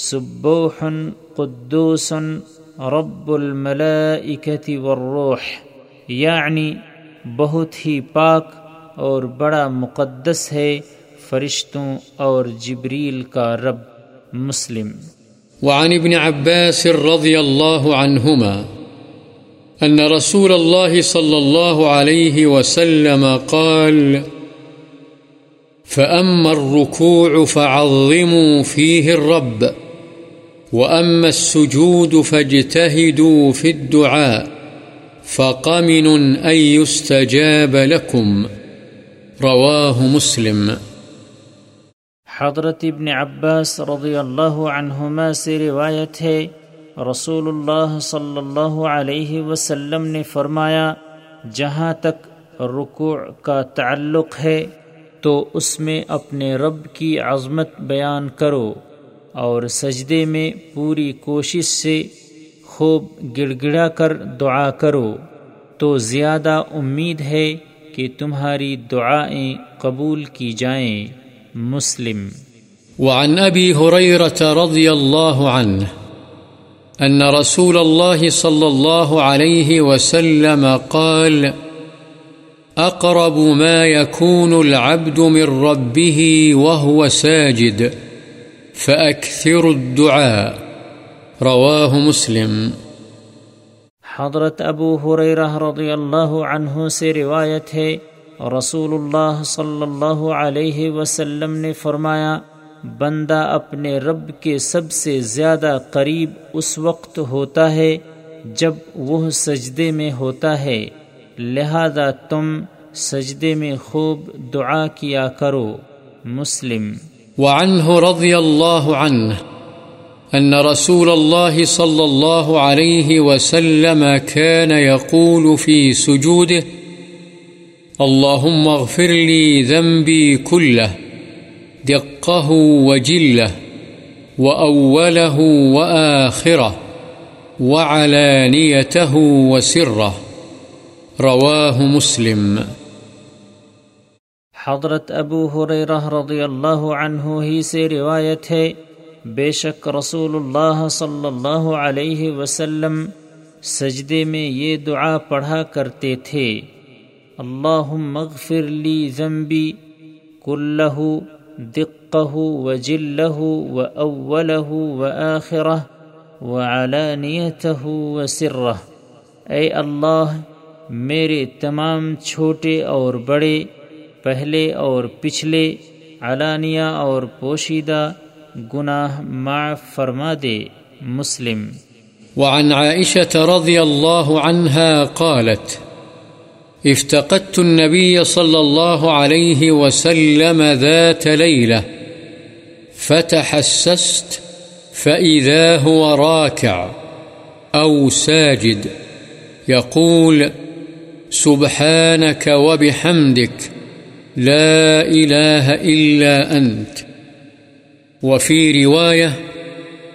سبوح قدوس رب الملائکت والروح یعنی بہت ہی پاک اور بڑا مقدس ہے فرشتوں اور جبریل کا رب مسلم۔ وعن ابن عباس رضی اللہ عنہما ان رسول اللہ صلی اللہ علیہ وسلم قال، فأما الركوع فعظموا فيه الرب، وأما السجود فاجتهدوا في الدعاء، فقمن أن يستجاب لكم، رواه مسلم۔ حضرت ابن عباس رضی اللہ عنہما سے روایت ہے رسول اللہ صلی اللہ علیہ وسلم نے فرمایا، جہاں تک رکوع کا تعلق ہے، تو اس میں اپنے رب کی عظمت بیان کرو اور سجدے میں پوری کوشش سے خوب گڑ گڑا کر دعا کرو۔ تو زیادہ امید ہے کہ تمہاری دعائیں قبول کی جائیں۔ مسلم۔ وعن أبي هريرة رضي الله عنه أن رسول الله صلى الله عليه وسلم قال أقرب ما يكون العبد من ربه وهو ساجد فأكثر الدعاء. رواه مسلم. حضرت ابو حریرہ رضی اللہ عنہ سے روایت ہے رسول اللہ صلی اللہ علیہ وسلم نے فرمایا، بندہ اپنے رب کے سب سے زیادہ قریب اس وقت ہوتا ہے جب وہ سجدے میں ہوتا ہے۔ لہذا تم سجدے میں خوب دعا کیا کرو۔ مسلم۔ وعنه رضی اللہ عنہ أن رسول الله صلى الله عليه وسلم كان يقول في سجوده اللهم اغفر لي ذنبي كله، دقه وجله، وأوله وآخره، وعلانيته وسره. رواه مسلم. حضرت ابو حریرہ رضی اللہ عنہ ہی سے روایت ہے، بے شک رسول اللہ صلی اللہ علیہ وسلم سجدے میں یہ دعا پڑھا کرتے تھے۔ اللہ مغفر لی ذنبی کلہ دقہ و جلہ و اولہ و و اے اللہ، میرے تمام چھوٹے اور بڑے، پہلے اور پچھلے، علانیہ اور پوشیدہ گناہ معاف فرما دے، مسلم۔ وعن عائشة رضي الله عنها قالت افتقدت النبي صلى الله عليه وسلم ذات ليلة، فتحسست فإذا هو راكع أو ساجد، يقول سبحانك وبحمدك لا إله إلا أنت. وفي رواية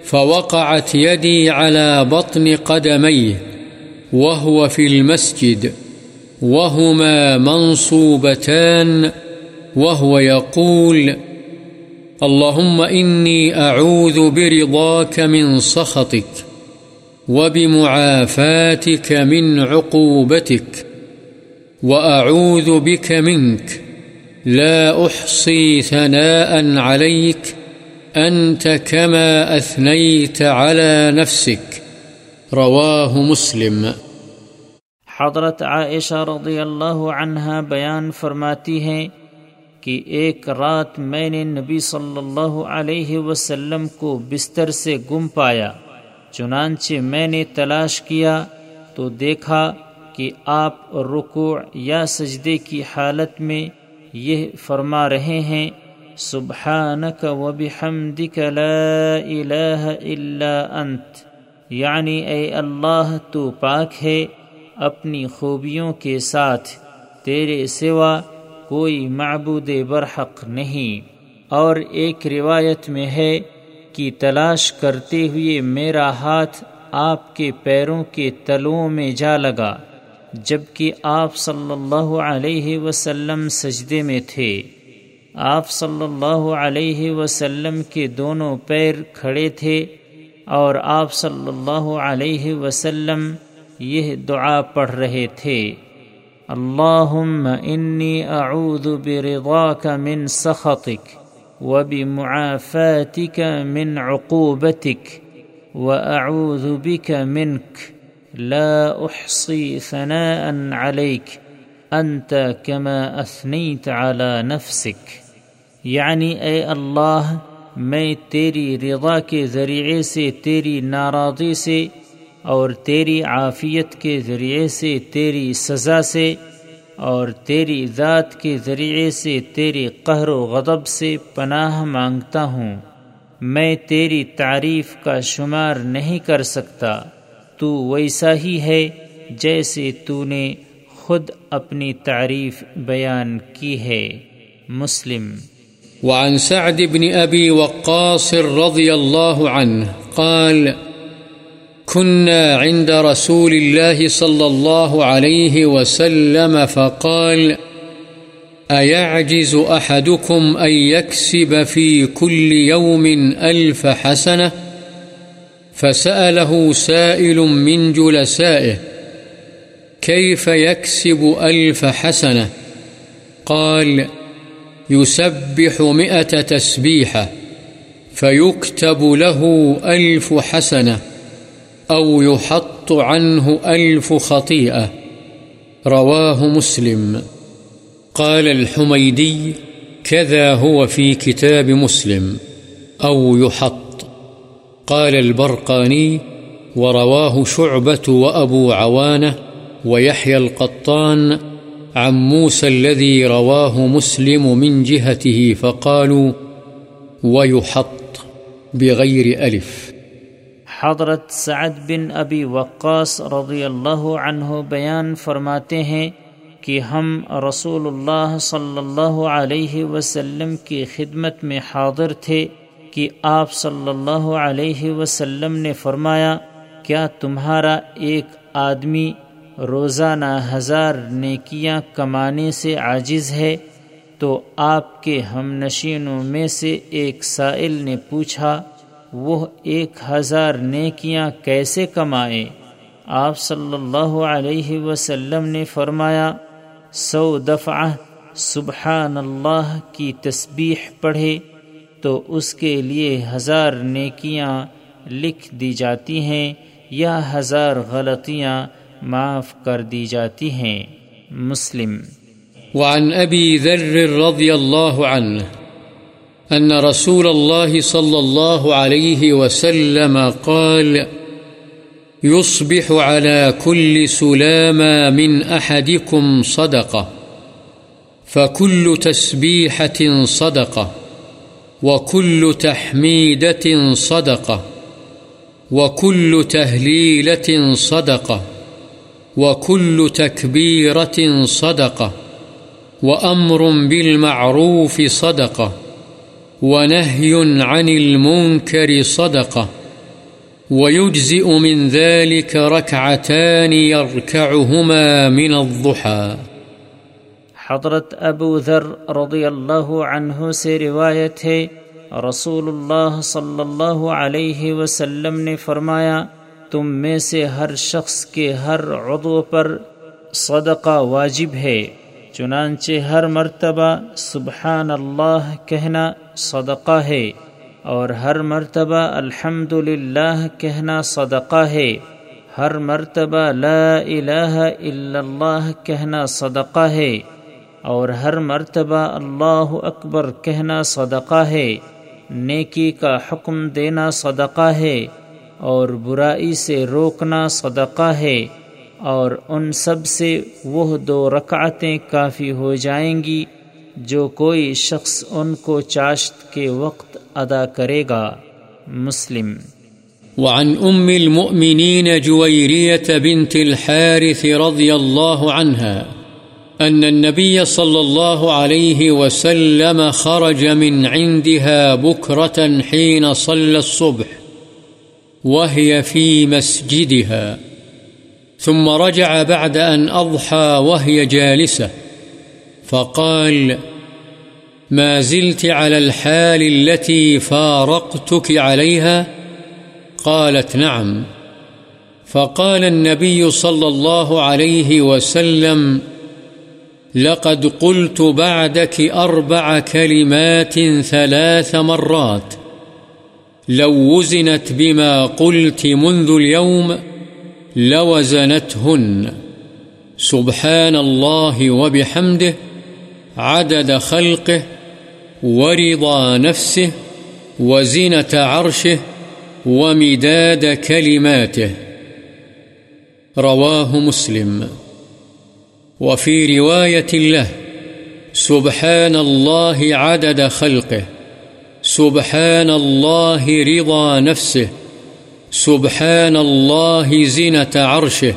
فوقعت يدي على بطن قدميه وهو في المسجد. وهما منصوبتان وهو يقول، اللهم إني أعوذ برضاك من سخطك وبمعافاتك من عقوبتك وأعوذ بك منك. لا أحصي ثناء عليك، أنت كما أثنيت على نفسك. رواه مسلم. حضرت عائشہ رضی اللہ عنہ بیان فرماتی ہیں کہ ایک رات میں نے نبی صلی اللہ علیہ وسلم کو بستر سے گم پایا، چنانچہ میں نے تلاش کیا تو دیکھا کہ آپ رکوع یا سجدے کی حالت میں یہ فرما رہے ہیں سبحانك وبحمدك لا الہ الا انت یعنی اے اللہ تو پاک ہے اپنی خوبیوں کے ساتھ، تیرے سوا کوئی معبود برحق نہیں۔ اور ایک روایت میں ہے کہ تلاش کرتے ہوئے میرا ہاتھ آپ کے پیروں کے تلوں میں جا لگا، جبکہ آپ صلی اللہ علیہ وسلم سجدے میں تھے۔ آپ صلی اللہ علیہ وسلم کے دونوں پیر کھڑے تھے اور آپ صلی اللہ علیہ وسلم یہ دعا پڑھ رہے تھے۔ اللہم انی اعوذ برضاک من سخطک وبمعافاتک من عقوبتک واعوذ بک منک لا احصی ثناء علیک انت کما اثنیت على نفسک۔ یعنی اے اللہ، میں تیری رضا کے ذریعے سے، تیری ناراضی سے اور تیری عافیت کے ذریعے سے تیری سزا سے اور تیری ذات کے ذریعے سے تیری قہر و غضب سے پناہ مانگتا ہوں۔ میں تیری تعریف کا شمار نہیں کر سکتا۔ تو ویسا ہی ہے جیسے تو نے خود اپنی تعریف بیان کی ہے۔ مسلم۔ وعن سعد بن أبي وقاص رضي الله عنه قال كنا عند رسول الله صلى الله عليه وسلم فقال، أيعجز أحدكم أن يكسب في كل يوم ألف حسنة؟ فسأله سائل من جلسائه، كيف يكسب ألف حسنة؟ قال، يسبح مئة تسبيحة، فيكتب له ألف حسنة. أو يحط عنه ألف خطيئة. رواه مسلم. قال الحميدي كذا هو في كتاب مسلم. أو يحط. قال البرقاني ورواه شعبة وأبو عوانة ويحيى القطان عن موسى الذي رواه مسلم من جهته فقالوا ويحط بغير ألف. حضرت سعد بن ابی وقاص رضی اللہ عنہ بیان فرماتے ہیں کہ ہم رسول اللہ صلی اللہ علیہ وسلم کی خدمت میں حاضر تھے کہ آپ صلی اللہ علیہ وسلم نے فرمایا، کیا تمہارا ایک آدمی روزانہ ہزار نیکیاں کمانے سے عاجز ہے؟ تو آپ کے ہم نشینوں میں سے ایک سائل نے پوچھا وہ ایک ہزار نیکیاں کیسے کمائے؟ آپ صلی اللہ علیہ وسلم نے فرمایا، سو دفعہ سبحان اللہ کی تسبیح پڑھے تو اس کے لیے ہزار نیکیاں لکھ دی جاتی ہیں یا ہزار غلطیاں معاف کر دی جاتی ہیں۔ مسلم۔ وعن ابی ذر رضی اللہ عنہ أن رسول الله صلى الله عليه وسلم قال، يصبح على كل سلامة من أحدكم صدقة، فكل تسبيحة صدقة، وكل تحميدة صدقة، وكل تهليلة صدقة، وكل تكبيرة صدقة، وأمر بالمعروف صدقة. ونهي عن المنكر صدقة ويجزئ من ذلك ركعتان يركعهما من الضحى. حضرت ابو ذر رضی اللہ عنہ سے روایت ہے رسول اللہ صلی اللہ علیہ وسلم نے فرمایا، تم میں سے ہر شخص کے ہر عضو پر صدقہ واجب ہے۔ چنانچہ ہر مرتبہ سبحان اللہ کہنا صدقہ ہے اور ہر مرتبہ الحمد کہنا صدقہ ہے۔ ہر مرتبہ لا الہ الا اللہ کہنا صدقہ ہے اور ہر مرتبہ اللہ اکبر کہنا صدقہ ہے۔ نیکی کا حکم دینا صدقہ ہے اور برائی سے روکنا صدقہ ہے۔ اور ان سب سے وہ دو رکعتیں کافی ہو جائیں گی جو کوئی شخص ان کو چاشت کے وقت ادا کرے گا۔ مسلم۔ وعن ام المؤمنين جويرية بنت الحارث رضي الله عنها أن النبي صلى الله عليه وسلم خرج من عندها بكرة حين صلى الصبح، وهي في مسجدها۔ ثم رجع بعد أن أضحى وهي جالسة، فقال ما زلت على الحال التي فارقتك عليها؟ قالت نعم. فقال النبي صلى الله عليه وسلم لقد قلت بعدك أربع كلمات ثلاث مرات، لو وزنت بما قلت منذ اليوم لوزنتهن. سبحان الله وبحمده، عدد خلقه، ورضا نفسه، وزنة عرشه، ومداد كلماته. رواه مسلم. وفي رواية له، سبحان الله عدد خلقه، سبحان الله رضا نفسه. سبحان الله زنة عرشه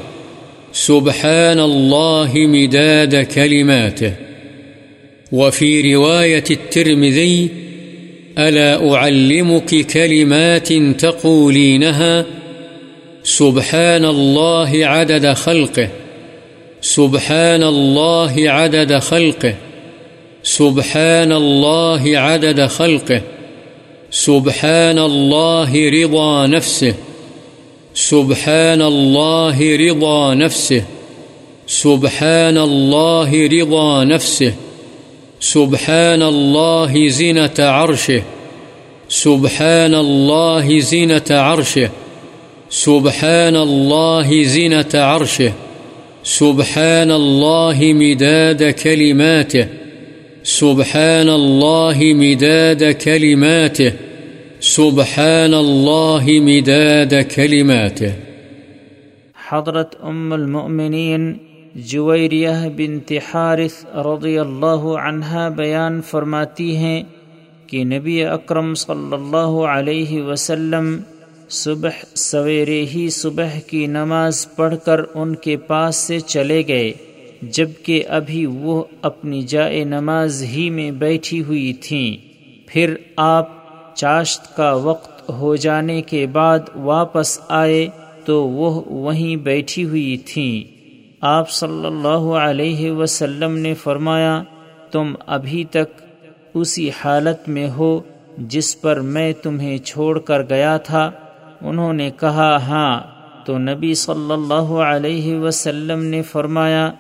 سبحان الله مداد كلماته وفي رواية الترمذي ألا أعلمك كلمات تقولينها سبحان الله عدد خلقه سبحان الله عدد خلقه سبحان الله عدد خلقه. سبحان الله رضا نفسه سبحان الله رضا نفسه سبحان الله رضا نفسه سبحان الله زنة عرشه سبحان الله زنة عرشه سبحان الله زنة عرشه سبحان الله مداد كلماته سبحان الله مداد كلماته سبحان الله مداد كلماته حضرت ام المؤمنین جویریہ بنت حارث رضی اللہ عنہا بیان فرماتی ہیں کہ نبی اکرم صلی اللہ علیہ وسلم صبح سویرے ہی صبح کی نماز پڑھ کر ان کے پاس سے چلے گئے۔ جبکہ ابھی وہ اپنی جائے نماز ہی میں بیٹھی ہوئی تھیں۔ پھر آپ چاشت کا وقت ہو جانے کے بعد واپس آئے تو وہ وہیں بیٹھی ہوئی تھیں۔ آپ صلی اللہ علیہ وسلم نے فرمایا، تم ابھی تک اسی حالت میں ہو جس پر میں تمہیں چھوڑ کر گیا تھا۔ انہوں نے کہا ہاں۔ تو نبی صلی اللہ علیہ وسلم نے فرمایا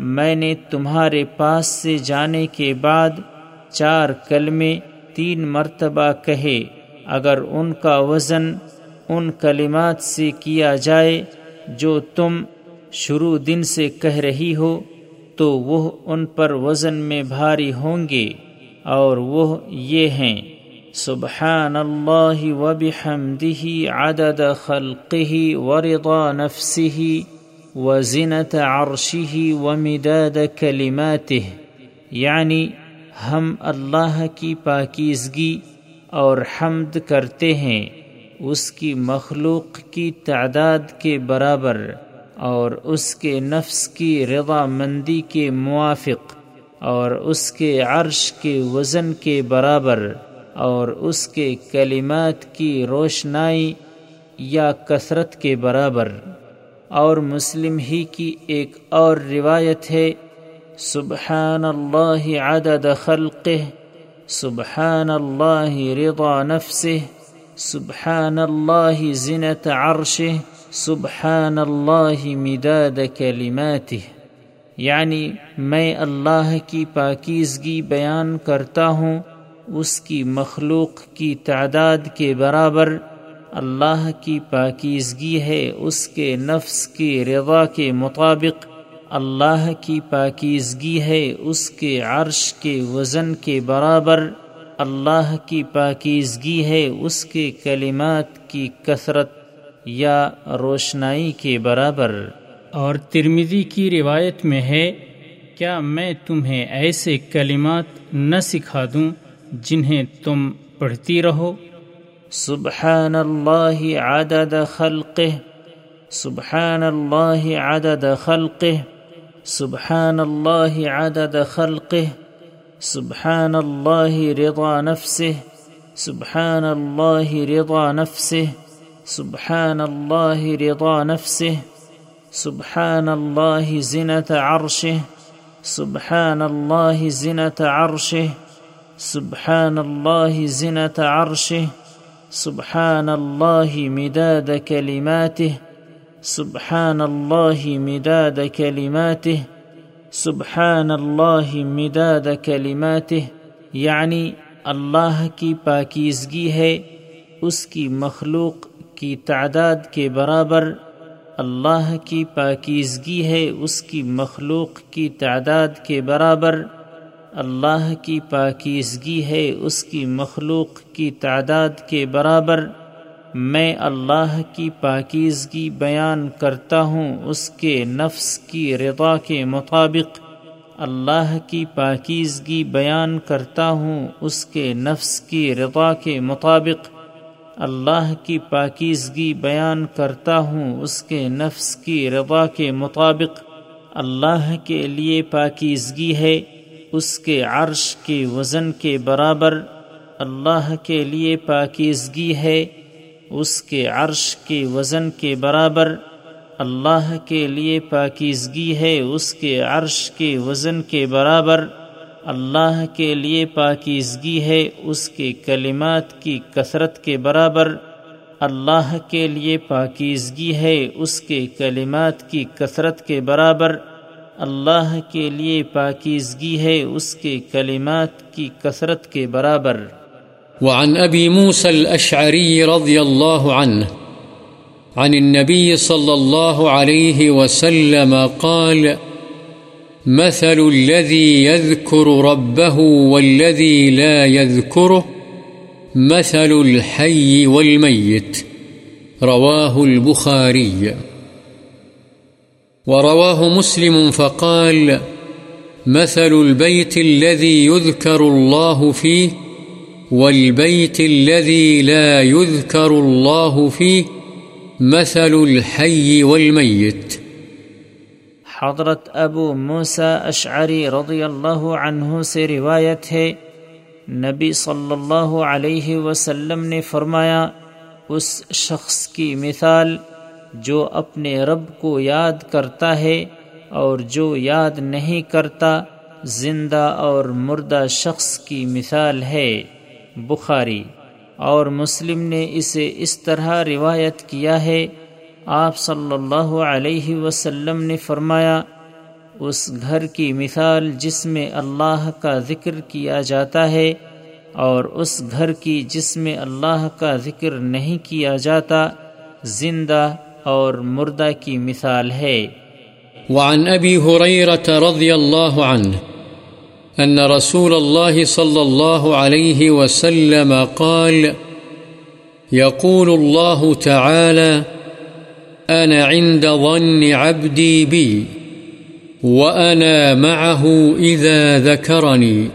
میں نے تمہارے پاس سے جانے کے بعد چار کلمے تین مرتبہ کہے، اگر ان کا وزن ان کلمات سے کیا جائے جو تم شروع دن سے کہہ رہی ہو، تو وہ ان پر وزن میں بھاری ہوں گے اور وہ یہ ہیں، سبحان اللہ وبحمده عدد خلقه ورضا نفسه وزنة عرشه ومداد كلماته یعنی ہم اللہ کی پاکیزگی اور حمد کرتے ہیں، اس کی مخلوق کی تعداد کے برابر اور اس کے نفس کی رضا مندی کے موافق اور اس کے عرش کے وزن کے برابر اور اس کے کلمات کی روشنائی یا کثرت کے برابر۔ اور مسلم ہی کی ایک اور روایت ہے سبحان اللہ عدد خلقه سبحان اللہ رضا نفسه سبحان اللہ زنت عرشه سبحان اللہ مداد کلماته یعنی میں اللہ کی پاکیزگی بیان کرتا ہوں، اس کی مخلوق کی تعداد کے برابر اللہ کی پاکیزگی ہے، اس کے نفس کی رضا کے مطابق اللہ کی پاکیزگی ہے، اس کے عرش کے وزن کے برابر اللہ کی پاکیزگی ہے، اس کے کلمات کی کثرت یا روشنائی کے برابر۔ اور ترمیزی کی روایت میں ہے، کیا میں تمہیں ایسے کلمات نہ سکھا دوں جنہیں تم پڑھتی رہو؟ سبحان اللہ عدد خلقه سبحان اللہ عدد خلقه سبحان اللہ عدد خلقه سبحان اللہ رضا نفسه سبحان اللہ رضا نفسه سبحان اللہ رضا نفسه سبحان اللہ زنة عرشه سبحان اللہ زنة عرشه سبحان اللہ زنة عرشه سبحان الله مداد كلماته سبحان الله مداد كلماته سبحان الله مداد كلماته یعنی اللہ کی پاکیزگی ہے، اس کی مخلوق کی تعداد کے برابر اللہ کی پاکیزگی ہے، اس کی مخلوق کی تعداد کے برابر اللہ کی پاکیزگی ہے، اس کی مخلوق کی تعداد کے برابر میں اللہ کی پاکیزگی بیان کرتا ہوں، اس کے نفس کی رضا کے مطابق اللہ کی پاکیزگی بیان کرتا ہوں، اس کے نفس کی رضا کے مطابق اللہ کی پاکیزگی بیان کرتا ہوں، اس کے نفس کی رضا کے مطابق اللہ کے لیے پاکیزگی ہے۔ اس کے عرش کے وزن کے برابر اللہ کے لیے پاکیزگی ہے، اس کے عرش کے وزن کے برابر اللہ کے لیے پاکیزگی ہے، اس کے عرش کے وزن کے برابر اللہ کے لیے پاکیزگی ہے، اس کے کلمات کی کثرت کے برابر اللہ کے لیے پاکیزگی ہے، اس کے کلمات کی کثرت کے برابر اللہ کے لیے پاکیزگی ہے اس کے کلمات کی کثرت کے برابر۔ وعن أبي موسى الأشعري رضي الله عنه عن النبي صلى الله عليه وسلم قال، مثل الذي يذكر ربه والذي لا يذكره مثل الحي والميت رواه البخاري ورواه مسلم فقال، مثل البيت الذي يذكر الله فيه والبيت الذي لا يذكر الله فيه مثل الحي والميت. حضرت ابو موسا اشعری رضی اللہ عنہ سے روایت ہے، نبی صلی اللہ علیہ وسلم نے فرمایا، اس شخص کی مثال جو اپنے رب کو یاد کرتا ہے اور جو یاد نہیں کرتا، زندہ اور مردہ شخص کی مثال ہے۔ بخاری اور مسلم نے اسے اس طرح روایت کیا ہے۔ آپ صلی اللہ علیہ وسلم نے فرمایا، اس گھر کی مثال جس میں اللہ کا ذکر کیا جاتا ہے اور اس گھر کی جس میں اللہ کا ذکر نہیں کیا جاتا، زندہ اور مردہ کی مثال ہے۔ وعن ابی رضی اللہ عنہ أن رسول الله صلى الله عليه وسلم قال يقول الله تعالى أنا عند ظن عبدي بي وأنا معه إذا ذكرني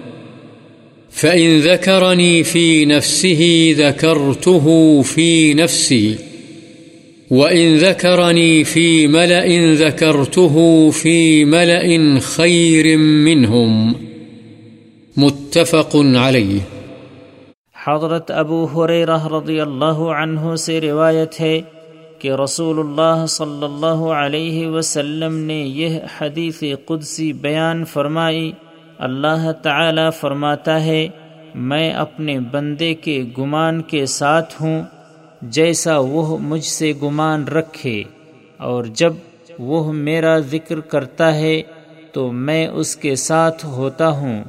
فإن ذكرني في نفسه ذكرته في نفسي وإن ذكرني في ملأ ذكرته في ملأ خير منهم متفق علیہ حضرت ابو حریرہ رضی اللہ عنہ سے روایت ہے کہ رسول اللہ صلی اللہ علیہ وسلم نے یہ حدیث قدسی بیان فرمائی۔ اللہ تعالی فرماتا ہے، میں اپنے بندے کے گمان کے ساتھ ہوں۔ جیسا وہ مجھ سے گمان رکھے اور جب وہ میرا ذکر کرتا ہے تو میں اس کے ساتھ ہوتا ہوں۔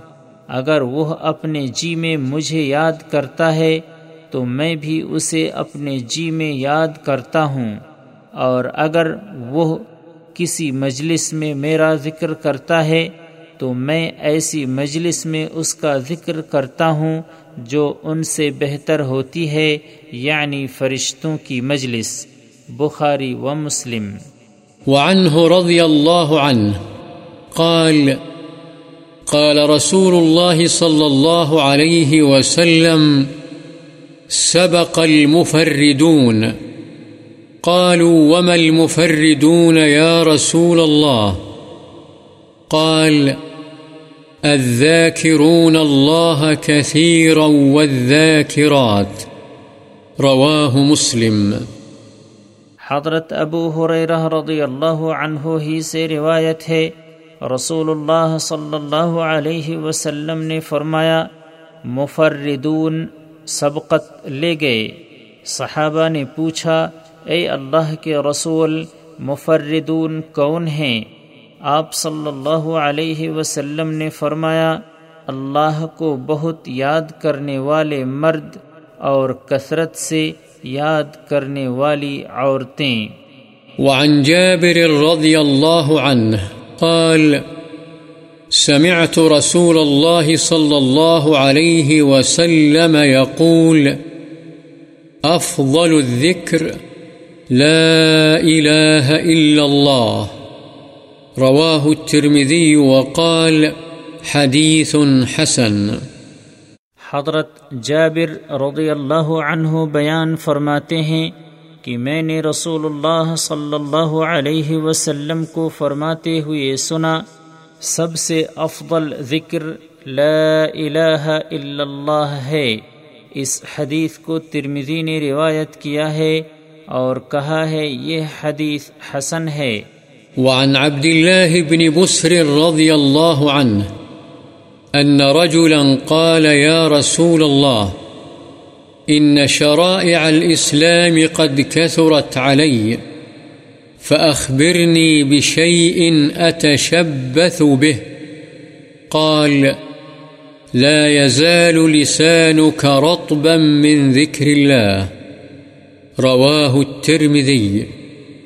اگر وہ اپنے جی میں مجھے یاد کرتا ہے تو میں بھی اسے اپنے جی میں یاد کرتا ہوں۔ اور اگر وہ کسی مجلس میں میرا ذکر کرتا ہے تو میں ایسی مجلس میں اس کا ذکر کرتا ہوں جو ان سے بہتر ہوتی ہے یعنی فرشتوں کی مجلس، بخاری و مسلم۔ وعنه رضی اللہ عنہ قال قال رسول الله صلى الله عليه وسلم، سبق المفردون۔ قالوا، وما المفردون يا رسول الله قال الذاكرون الله كثيرا والذاكرات. رواه مسلم. حضرت ابو حریرہ رضی اللہ عنہ ہی سے روایت ہے، رسول اللہ صلی اللہ علیہ وسلم نے فرمایا، مفردون سبقت لے گئے۔ صحابہ نے پوچھا، اے اللہ کے رسول، مفردون کون ہیں؟ آپ صلی اللہ علیہ وسلم نے فرمایا، اللہ کو بہت یاد کرنے والے مرد اور کثرت سے یاد کرنے والی عورتیں۔ وعن جابر رضی اللہ عنہ قال، سمعت رسول الله صلى الله عليه وسلم يقول أفضل الذكر لا إله إلا الله رواه الترمذي وقال حديث حسن. حضرت جابر رضی اللہ عنہ بیان فرماتے ہیں کہ میں نے رسول اللہ صلی اللہ علیہ وسلم کو فرماتے ہوئے سنا، سب سے افضل ذکر لا الہ الا اللہ ہے۔ اس حدیث کو ترمزی نے روایت کیا ہے اور کہا ہے یہ حدیث حسن ہے۔ وعن عبد الله بن بسر رضي الله عنه أن رجلا قال يا رسول الله، إن شرائع الإسلام قد كثرت علي، فأخبرني بشيء أتشبث به. قال، لا يزال لسانك رطبا من ذكر الله. رواه الترمذي.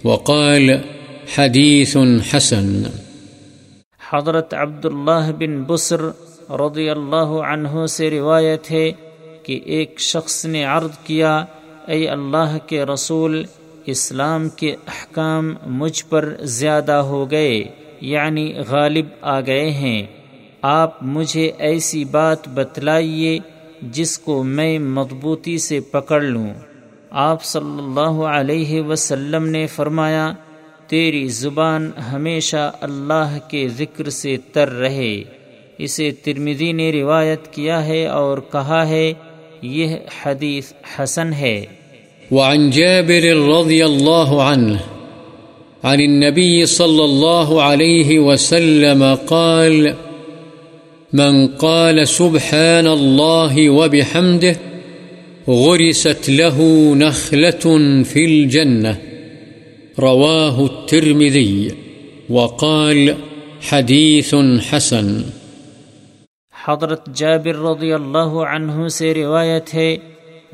وقال حديث حسن۔ حضرت عبداللہ بن بسر رضی اللہ عنہ سے روایت ہے کہ ایک شخص نے عرض کیا، اے اللہ کے رسول، اسلام کے احکام مجھ پر زیادہ ہو گئے یعنی غالب آ گئے ہیں۔ آپ مجھے ایسی بات بتلائیے جس کو میں مضبوطی سے پکڑ لوں۔ آپ صلی اللہ علیہ وسلم نے فرمایا تیری زبان ہمیشہ اللہ کے ذکر سے تر رہے۔ اسے ترمدی نے روایت کیا ہے اور کہا ہے، یہ حدیث حسن ہے۔ وعن جابر رضي الله عنه عن النبي صلى الله عليه وسلم قال، من قال سبحان الله وبحمده غرست له نخلة في الجنة. رواه الترمذي وقال حديث حسن. حضرت جابر رضی اللہ عنہ سے روایت ہے،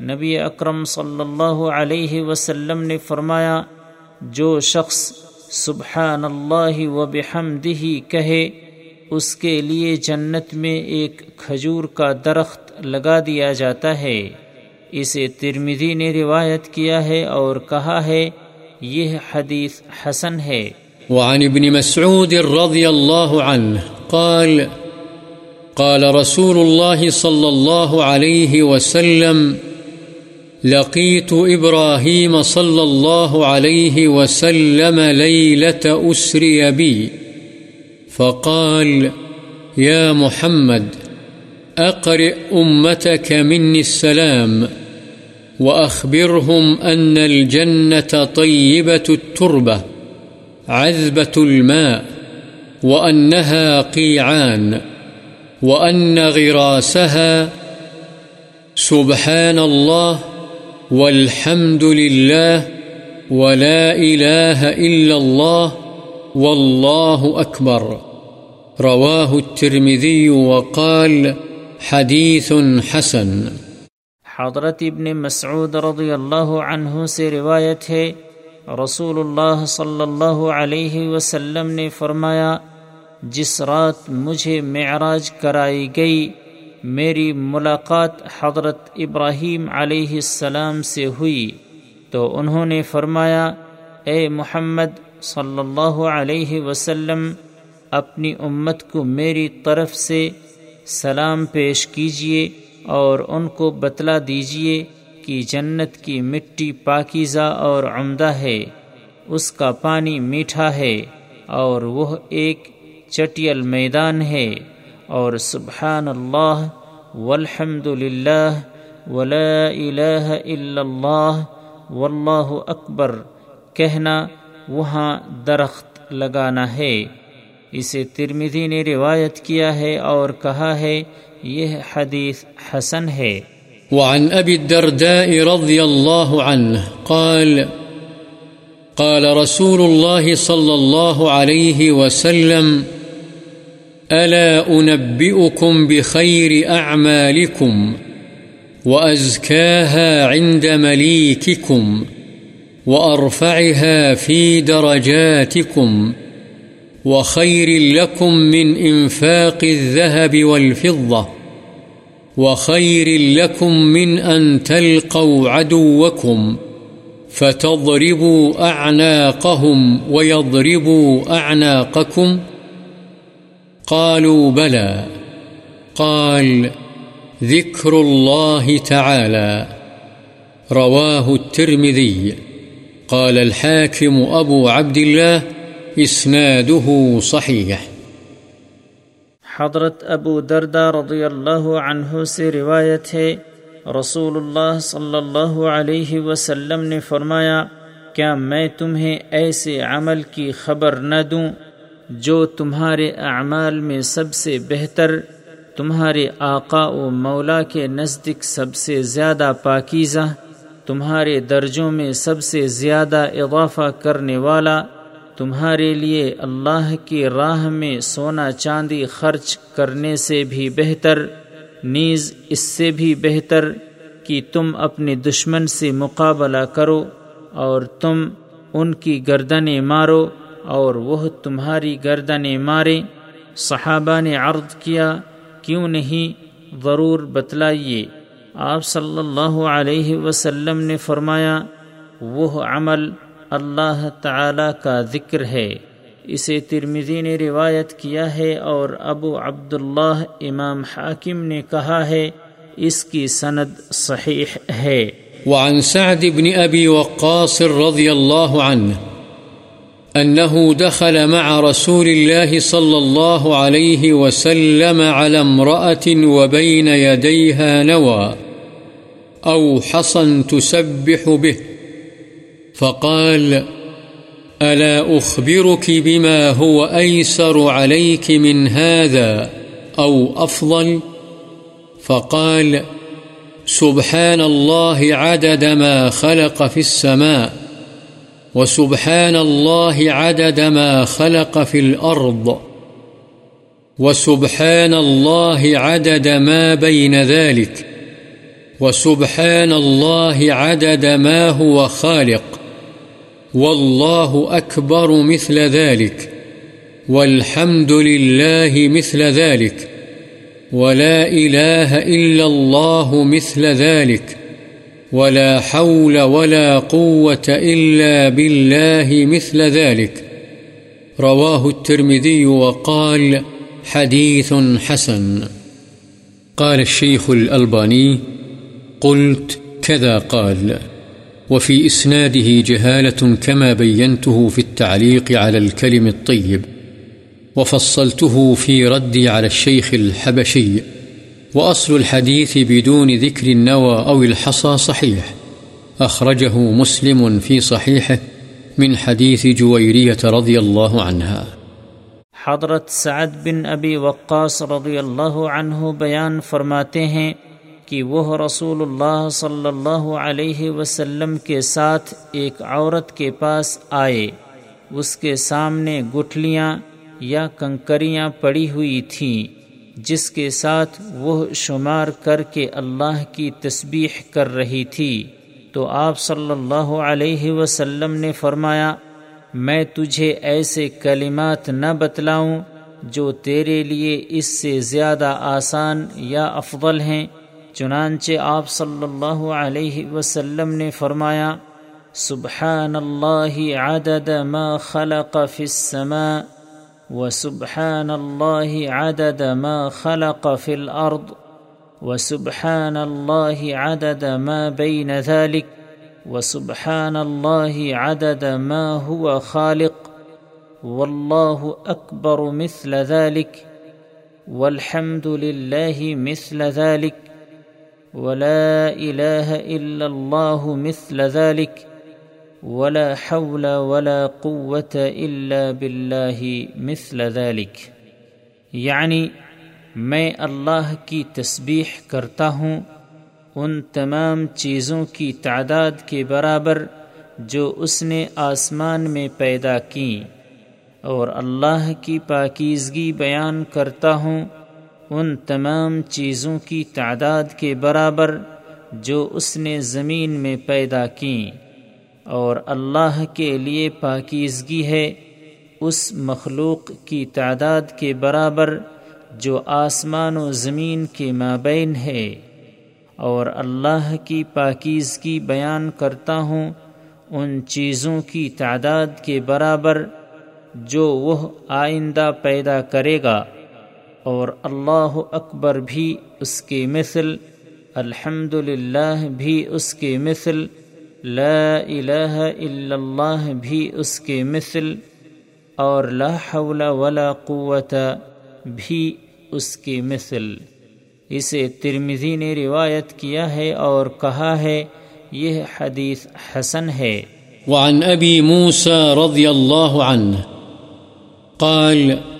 نبی اکرم صلی اللہ علیہ وسلم نے فرمایا، جو شخص سبحان اللہ و بحمدہ کہے، اس کے لیے جنت میں ایک کھجور کا درخت لگا دیا جاتا ہے۔ اسے ترمدی نے روایت کیا ہے اور کہا ہے یہ حدیث حسن ہے۔ وعن ابن مسعود رضی اللہ عنہ قال قال رسول الله صلى الله عليه وسلم لقيت إبراهيم صلى الله عليه وسلم ليلة أسري بي فقال يا محمد أقرئ أمتك مني السلام۔ وأخبرهم أن الجنة طيبة التربة، عذبة الماء، وأنها قيعان، وأن غراسها سبحان الله والحمد لله ولا إله إلا الله والله أكبر. رواه الترمذي وقال حديث حسن. حضرت ابن مسعود رضی اللہ عنہ سے روایت ہے رسول اللہ صلی اللہ علیہ وسلم نے فرمایا، جس رات مجھے معراج کرائی گئی، میری ملاقات حضرت ابراہیم علیہ السلام سے ہوئی۔ تو انہوں نے فرمایا، اے محمد صلی اللہ علیہ وسلم، اپنی امت کو میری طرف سے سلام پیش کیجیے۔ اور ان کو بتلا دیجیے کہ جنت کی مٹی پاکیزہ اور عمدہ ہے، اس کا پانی میٹھا ہے اور وہ ایک چٹیل میدان ہے۔ اور سبحان اللہ والحمد للہ ولا الہ الا اللہ، واللہ اکبر، کہنا وہاں درخت لگانا ہے۔ اسے ترمدی نے روایت کیا ہے اور کہا ہے یہ حدیث حسن ہے۔ وعن ابی الدرداء رضی اللہ عنہ قال قال رسول الله صلى الله عليه وسلم، ألا أنبئكم بخير أعمالكم وأزكاها عند مليككم وأرفعها في درجاتكم وخير لكم من إنفاق الذهب والفضة وخير لكم من أن تلقوا عدوكم فتضربوا أعناقهم ويضربوا أعناقكم قالوا بلى قال ذكر الله تعالى رواه الترمذي قال الحاكم أبو عبد الله إسناده صحيح. حضرت ابو دردہ رضی اللہ عنہ سے روایت ہے رسول اللہ صلی اللہ علیہ وسلم نے فرمایا، کیا میں تمہیں ایسے عمل کی خبر نہ دوں جو تمہارے اعمال میں سب سے بہتر، تمہارے آقا و مولا کے نزدیک سب سے زیادہ پاکیزہ، تمہارے درجوں میں سب سے زیادہ اضافہ کرنے والا تمہارے لیے اللہ کی راہ میں سونا چاندی خرچ کرنے سے بھی بہتر، نیز اس سے بھی بہتر کہ تم اپنے دشمن سے مقابلہ کرو اور تم ان کی گردنیں مارو اور وہ تمہاری گردنیں مارے۔ صحابہ نے عرض کیا، کیوں نہیں؟ ضرور بتلائیے۔ آپ صلی اللہ علیہ وسلم نے فرمایا، وہ عمل اللہ تعالی کا ذکر ہے۔ اسے ترمزی نے روایت کیا ہے اور ابو عبداللہ امام حاکم نے کہا ہے، اس کی سند صحیح ہے۔ وعن سعد بن أبي وقاص رضي الله عنه أنه دخل مع رسول الله صلى الله عليه وسلم على امرأة وبين يديها نوى أو حصن تسبح به۔ فقال، ألا أخبرك بما هو أيسر عليك من هذا أو أفضل؟ فقال، سبحان الله عدد ما خلق في السماء، وسبحان الله عدد ما خلق في الأرض، وسبحان الله عدد ما بين ذلك، وسبحان الله عدد ما هو خالق. والله أكبر مثل ذلك والحمد لله مثل ذلك ولا إله إلا الله مثل ذلك ولا حول ولا قوة إلا بالله مثل ذلك رواه الترمذي وقال حديث حسن قال الشيخ الألباني قلت كذا قال وفي إسناده جهالة كما بينته في التعليق على الكلم الطيب، وفصلته في ردي على الشيخ الحبشي، وأصل الحديث بدون ذكر النوى أو الحصى صحيح. أخرجه مسلم في صحيحه من حديث جويرية رضي الله عنها. حضرت سعد بن ابی وقاص رضی اللہ عنہ بیان فرماتے ہیں کہ وہ رسول اللہ صلی اللہ علیہ وسلم کے ساتھ ایک عورت کے پاس آئے۔ اس کے سامنے گٹھلیاں یا کنکریاں پڑی ہوئی تھیں، جس کے ساتھ وہ شمار کر کے اللہ کی تسبیح کر رہی تھی۔ تو آپ صلی اللہ علیہ وسلم نے فرمایا، میں تجھے ایسے کلمات نہ بتلاؤں جو تیرے لیے اس سے زیادہ آسان یا افضل ہیں۔ چنانچہ آپ صلی اللہ علیہ وسلم نے فرمایا سبحان اللہ عدد ما خلق فی السماء وسبحان اللہ عدد ما خلق فی الارض وسبحان اللہ عدد ما بین ذلك وسبحان اللہ عدد ما هو خالق والله أكبر مثل ذلك والحمد لله مثل ذلك ولا إله إلا الله مثل ذلك ولا حول ولا قوة إلا بالله مثل ذلك یعنی میں اللہ کی تسبیح کرتا ہوں ان تمام چیزوں کی تعداد کے برابر جو اس نے آسمان میں پیدا کیں اور اللہ کی پاکیزگی بیان کرتا ہوں ان تمام چیزوں کی تعداد کے برابر جو اس نے زمین میں پیدا کیں۔ اور اللہ کے لیے پاکیزگی ہے اس مخلوق کی تعداد کے برابر جو آسمان و زمین کے مابین ہے۔ اور اللہ کی پاکیزگی بیان کرتا ہوں ان چیزوں کی تعداد کے برابر جو وہ آئندہ پیدا کرے گا۔ اور اللہ اکبر بھی اس کے مثل الحمد بھی اس کے مثل، لا الہ الا اللہ بھی اس کے مثل، اور لا حول ولا قوت بھی اس کی مثل۔ اسے ترمزی نے روایت کیا ہے اور کہا ہے، یہ حدیث حسن ہے۔ وعن أبي موسى رضي الله عنه قال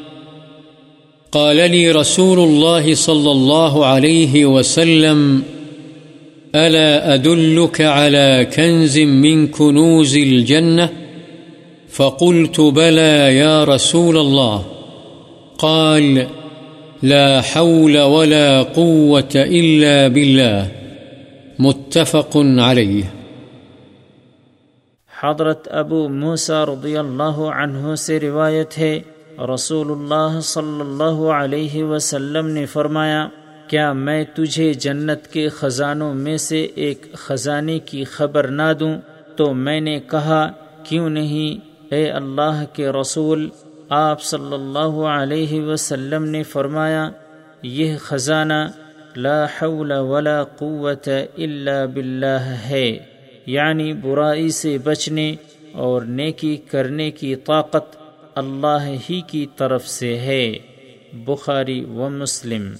قال لي رسول الله صلى الله عليه وسلم، ألا أدلك على كنز من كنوز الجنة؟ فقلت، بلى يا رسول الله. قال، لا حول ولا قوة إلا بالله. متفق عليه. حضرت ابو موسا رضی اللہ عنہ سے روایت ہے رسول اللہ صلی اللہ علیہ وسلم نے فرمایا، کیا میں تجھے جنت کے خزانوں میں سے ایک خزانے کی خبر نہ دوں؟ تو میں نے کہا، کیوں نہیں؟ اے اللہ کے رسول، آپ صلی اللہ علیہ وسلم نے فرمایا، یہ خزانہ لا حول ولا قوت الا باللہ ہے۔ یعنی برائی سے بچنے اور نیکی کرنے کی طاقت اللہ ہی کی طرف سے ہے۔ بخاری و مسلم۔